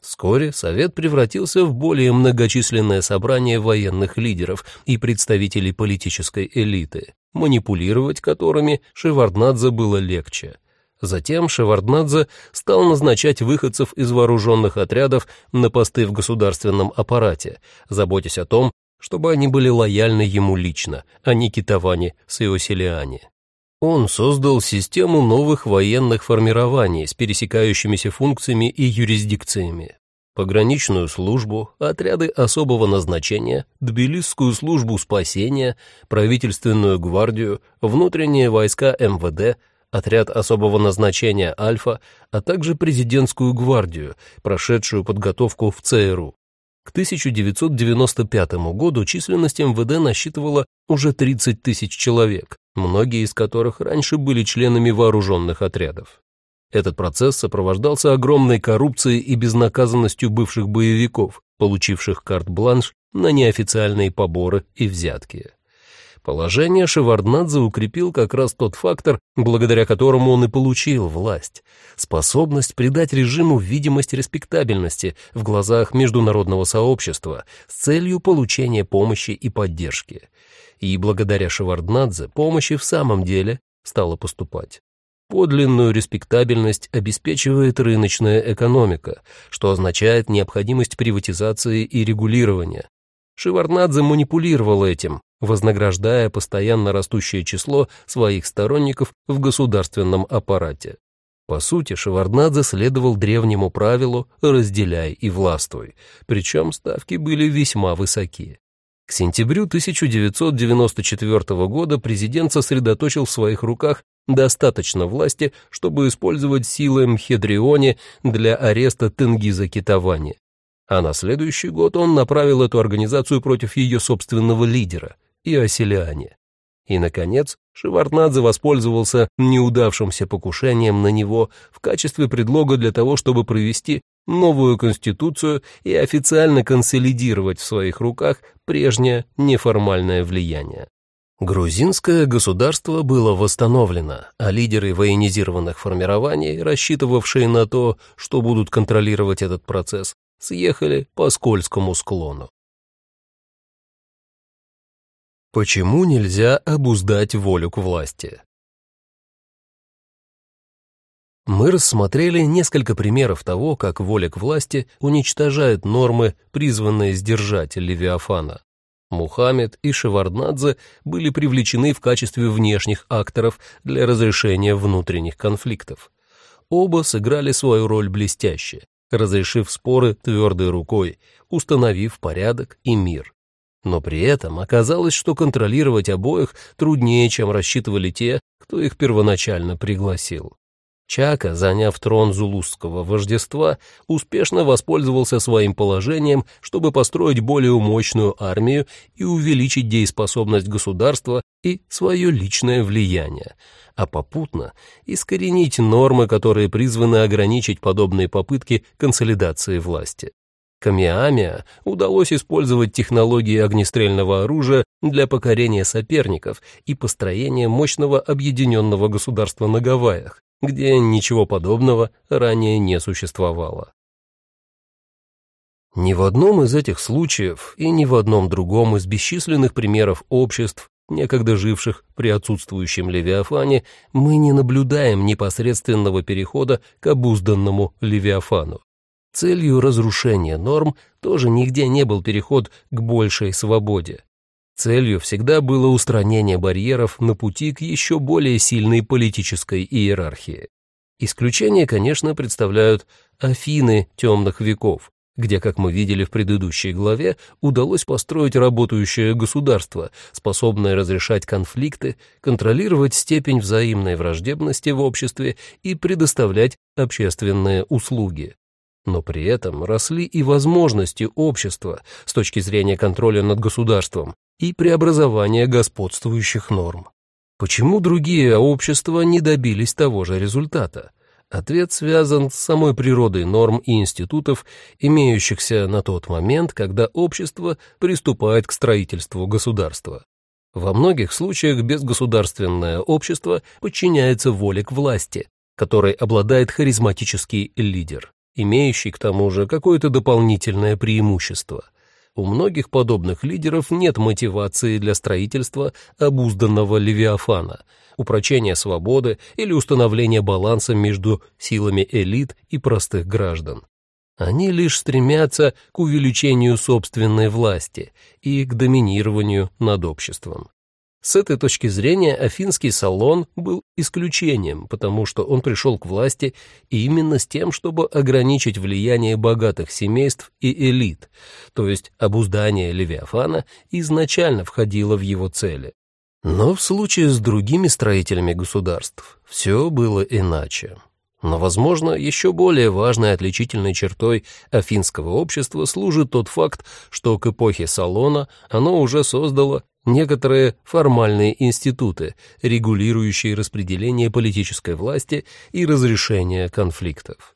S1: Вскоре совет превратился в более многочисленное собрание военных лидеров и представителей политической элиты, манипулировать которыми Шеварднадзе было легче – Затем Шеварднадзе стал назначать выходцев из вооруженных отрядов на посты в государственном аппарате, заботясь о том, чтобы они были лояльны ему лично, а не китоване с Иосилиани. Он создал систему новых военных формирований с пересекающимися функциями и юрисдикциями. Пограничную службу, отряды особого назначения, Тбилисскую службу спасения, правительственную гвардию, внутренние войска МВД, отряд особого назначения «Альфа», а также президентскую гвардию, прошедшую подготовку в ЦРУ. К 1995 году численность МВД насчитывала уже 30 тысяч человек, многие из которых раньше были членами вооруженных отрядов. Этот процесс сопровождался огромной коррупцией и безнаказанностью бывших боевиков, получивших карт-бланш на неофициальные поборы и взятки. Положение Шеварднадзе укрепил как раз тот фактор, благодаря которому он и получил власть — способность придать режиму видимость респектабельности в глазах международного сообщества с целью получения помощи и поддержки. И благодаря Шеварднадзе помощи в самом деле стала поступать. Подлинную респектабельность обеспечивает рыночная экономика, что означает необходимость приватизации и регулирования. Шеварднадзе манипулировал этим, вознаграждая постоянно растущее число своих сторонников в государственном аппарате. По сути, Шеварднадзе следовал древнему правилу «разделяй и властвуй», причем ставки были весьма высоки. К сентябрю 1994 года президент сосредоточил в своих руках достаточно власти, чтобы использовать силы Мхедриони для ареста Тенгиза Китавани. А на следующий год он направил эту организацию против ее собственного лидера, и Оселиане. И, наконец, Шеварднадзе воспользовался неудавшимся покушением на него в качестве предлога для того, чтобы провести новую конституцию и официально консолидировать в своих руках прежнее неформальное влияние. Грузинское государство было восстановлено, а лидеры военизированных формирований, рассчитывавшие на то, что будут контролировать этот процесс, съехали по скользкому склону. Почему нельзя обуздать волю к власти? Мы рассмотрели несколько примеров того, как воля к власти уничтожает нормы, призванные сдержать Левиафана. Мухаммед и Шеварднадзе были привлечены в качестве внешних акторов для разрешения внутренних конфликтов. оба сыграли свою роль блестяще, разрешив споры твердой рукой, установив порядок и мир. Но при этом оказалось, что контролировать обоих труднее, чем рассчитывали те, кто их первоначально пригласил. Чака, заняв трон зулусского вождества, успешно воспользовался своим положением, чтобы построить более мощную армию и увеличить дееспособность государства и свое личное влияние, а попутно искоренить нормы, которые призваны ограничить подобные попытки консолидации власти. Камиамия удалось использовать технологии огнестрельного оружия для покорения соперников и построения мощного объединенного государства на Гавайях, где ничего подобного ранее не существовало. Ни в одном из этих случаев и ни в одном другом из бесчисленных примеров обществ, некогда живших при отсутствующем Левиафане, мы не наблюдаем непосредственного перехода к обузданному Левиафану. Целью разрушения норм тоже нигде не был переход к большей свободе. Целью всегда было устранение барьеров на пути к еще более сильной политической иерархии. Исключение, конечно, представляют Афины темных веков, где, как мы видели в предыдущей главе, удалось построить работающее государство, способное разрешать конфликты, контролировать степень взаимной враждебности в обществе и предоставлять общественные услуги. Но при этом росли и возможности общества с точки зрения контроля над государством, и преобразования господствующих норм. Почему другие общества не добились того же результата? Ответ связан с самой природой норм и институтов, имеющихся на тот момент, когда общество приступает к строительству государства. Во многих случаях безгосударственное общество подчиняется воле к власти, которой обладает харизматический лидер, имеющий к тому же какое-то дополнительное преимущество – у многих подобных лидеров нет мотивации для строительства обузданного Левиафана, упрочения свободы или установления баланса между силами элит и простых граждан. Они лишь стремятся к увеличению собственной власти и к доминированию над обществом. С этой точки зрения афинский салон был исключением, потому что он пришел к власти именно с тем, чтобы ограничить влияние богатых семейств и элит, то есть обуздание Левиафана изначально входило в его цели. Но в случае с другими строителями государств все было иначе. Но, возможно, еще более важной отличительной чертой афинского общества служит тот факт, что к эпохе Салона оно уже создало некоторые формальные институты, регулирующие распределение политической власти и разрешение конфликтов.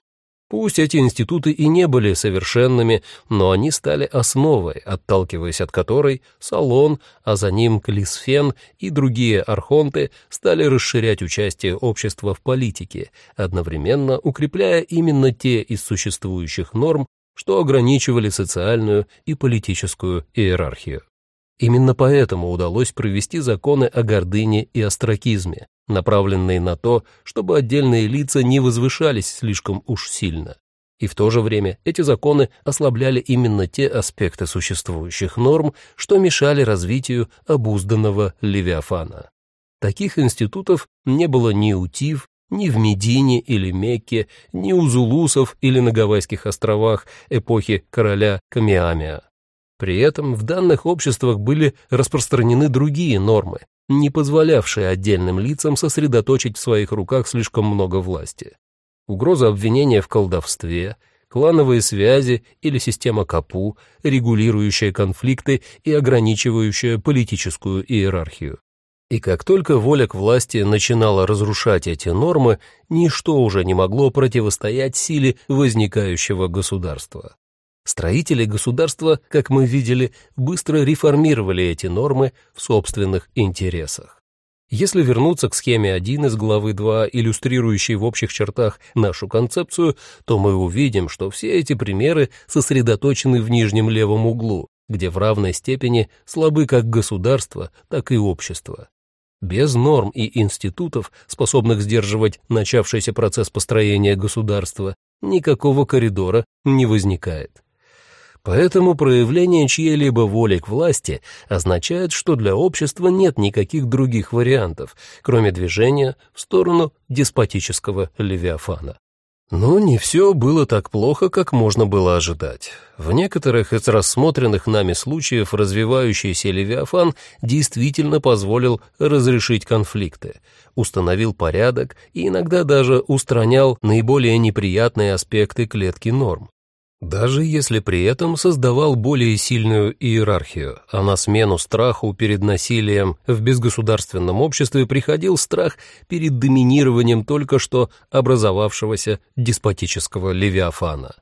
S1: Пусть эти институты и не были совершенными, но они стали основой, отталкиваясь от которой Салон, а за ним Клисфен и другие архонты стали расширять участие общества в политике, одновременно укрепляя именно те из существующих норм, что ограничивали социальную и политическую иерархию. Именно поэтому удалось провести законы о гордыне и остракизме, направленные на то, чтобы отдельные лица не возвышались слишком уж сильно. И в то же время эти законы ослабляли именно те аспекты существующих норм, что мешали развитию обузданного Левиафана. Таких институтов не было ни у Тив, ни в Медине или Мекке, ни у Зулусов или на Гавайских островах эпохи короля Камиамия. При этом в данных обществах были распространены другие нормы, не позволявшие отдельным лицам сосредоточить в своих руках слишком много власти. Угроза обвинения в колдовстве, клановые связи или система КАПУ, регулирующая конфликты и ограничивающая политическую иерархию. И как только воля к власти начинала разрушать эти нормы, ничто уже не могло противостоять силе возникающего государства. Строители государства, как мы видели, быстро реформировали эти нормы в собственных интересах. Если вернуться к схеме 1 из главы 2, иллюстрирующей в общих чертах нашу концепцию, то мы увидим, что все эти примеры сосредоточены в нижнем левом углу, где в равной степени слабы как государство, так и общество. Без норм и институтов, способных сдерживать начавшийся процесс построения государства, никакого коридора не возникает. Поэтому проявление чьей-либо воли к власти означает, что для общества нет никаких других вариантов, кроме движения в сторону деспотического Левиафана. Но не все было так плохо, как можно было ожидать. В некоторых из рассмотренных нами случаев развивающийся Левиафан действительно позволил разрешить конфликты, установил порядок и иногда даже устранял наиболее неприятные аспекты клетки норм. Даже если при этом создавал более сильную иерархию, а на смену страху перед насилием в безгосударственном обществе приходил страх перед доминированием только что образовавшегося деспотического левиафана.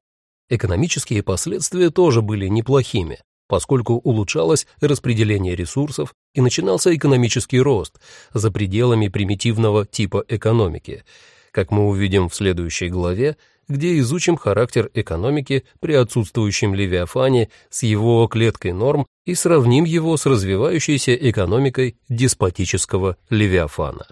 S1: Экономические последствия тоже были неплохими, поскольку улучшалось распределение ресурсов и начинался экономический рост за пределами примитивного типа экономики. Как мы увидим в следующей главе, где изучим характер экономики при отсутствующем Левиафане с его клеткой норм и сравним его с развивающейся экономикой деспотического Левиафана.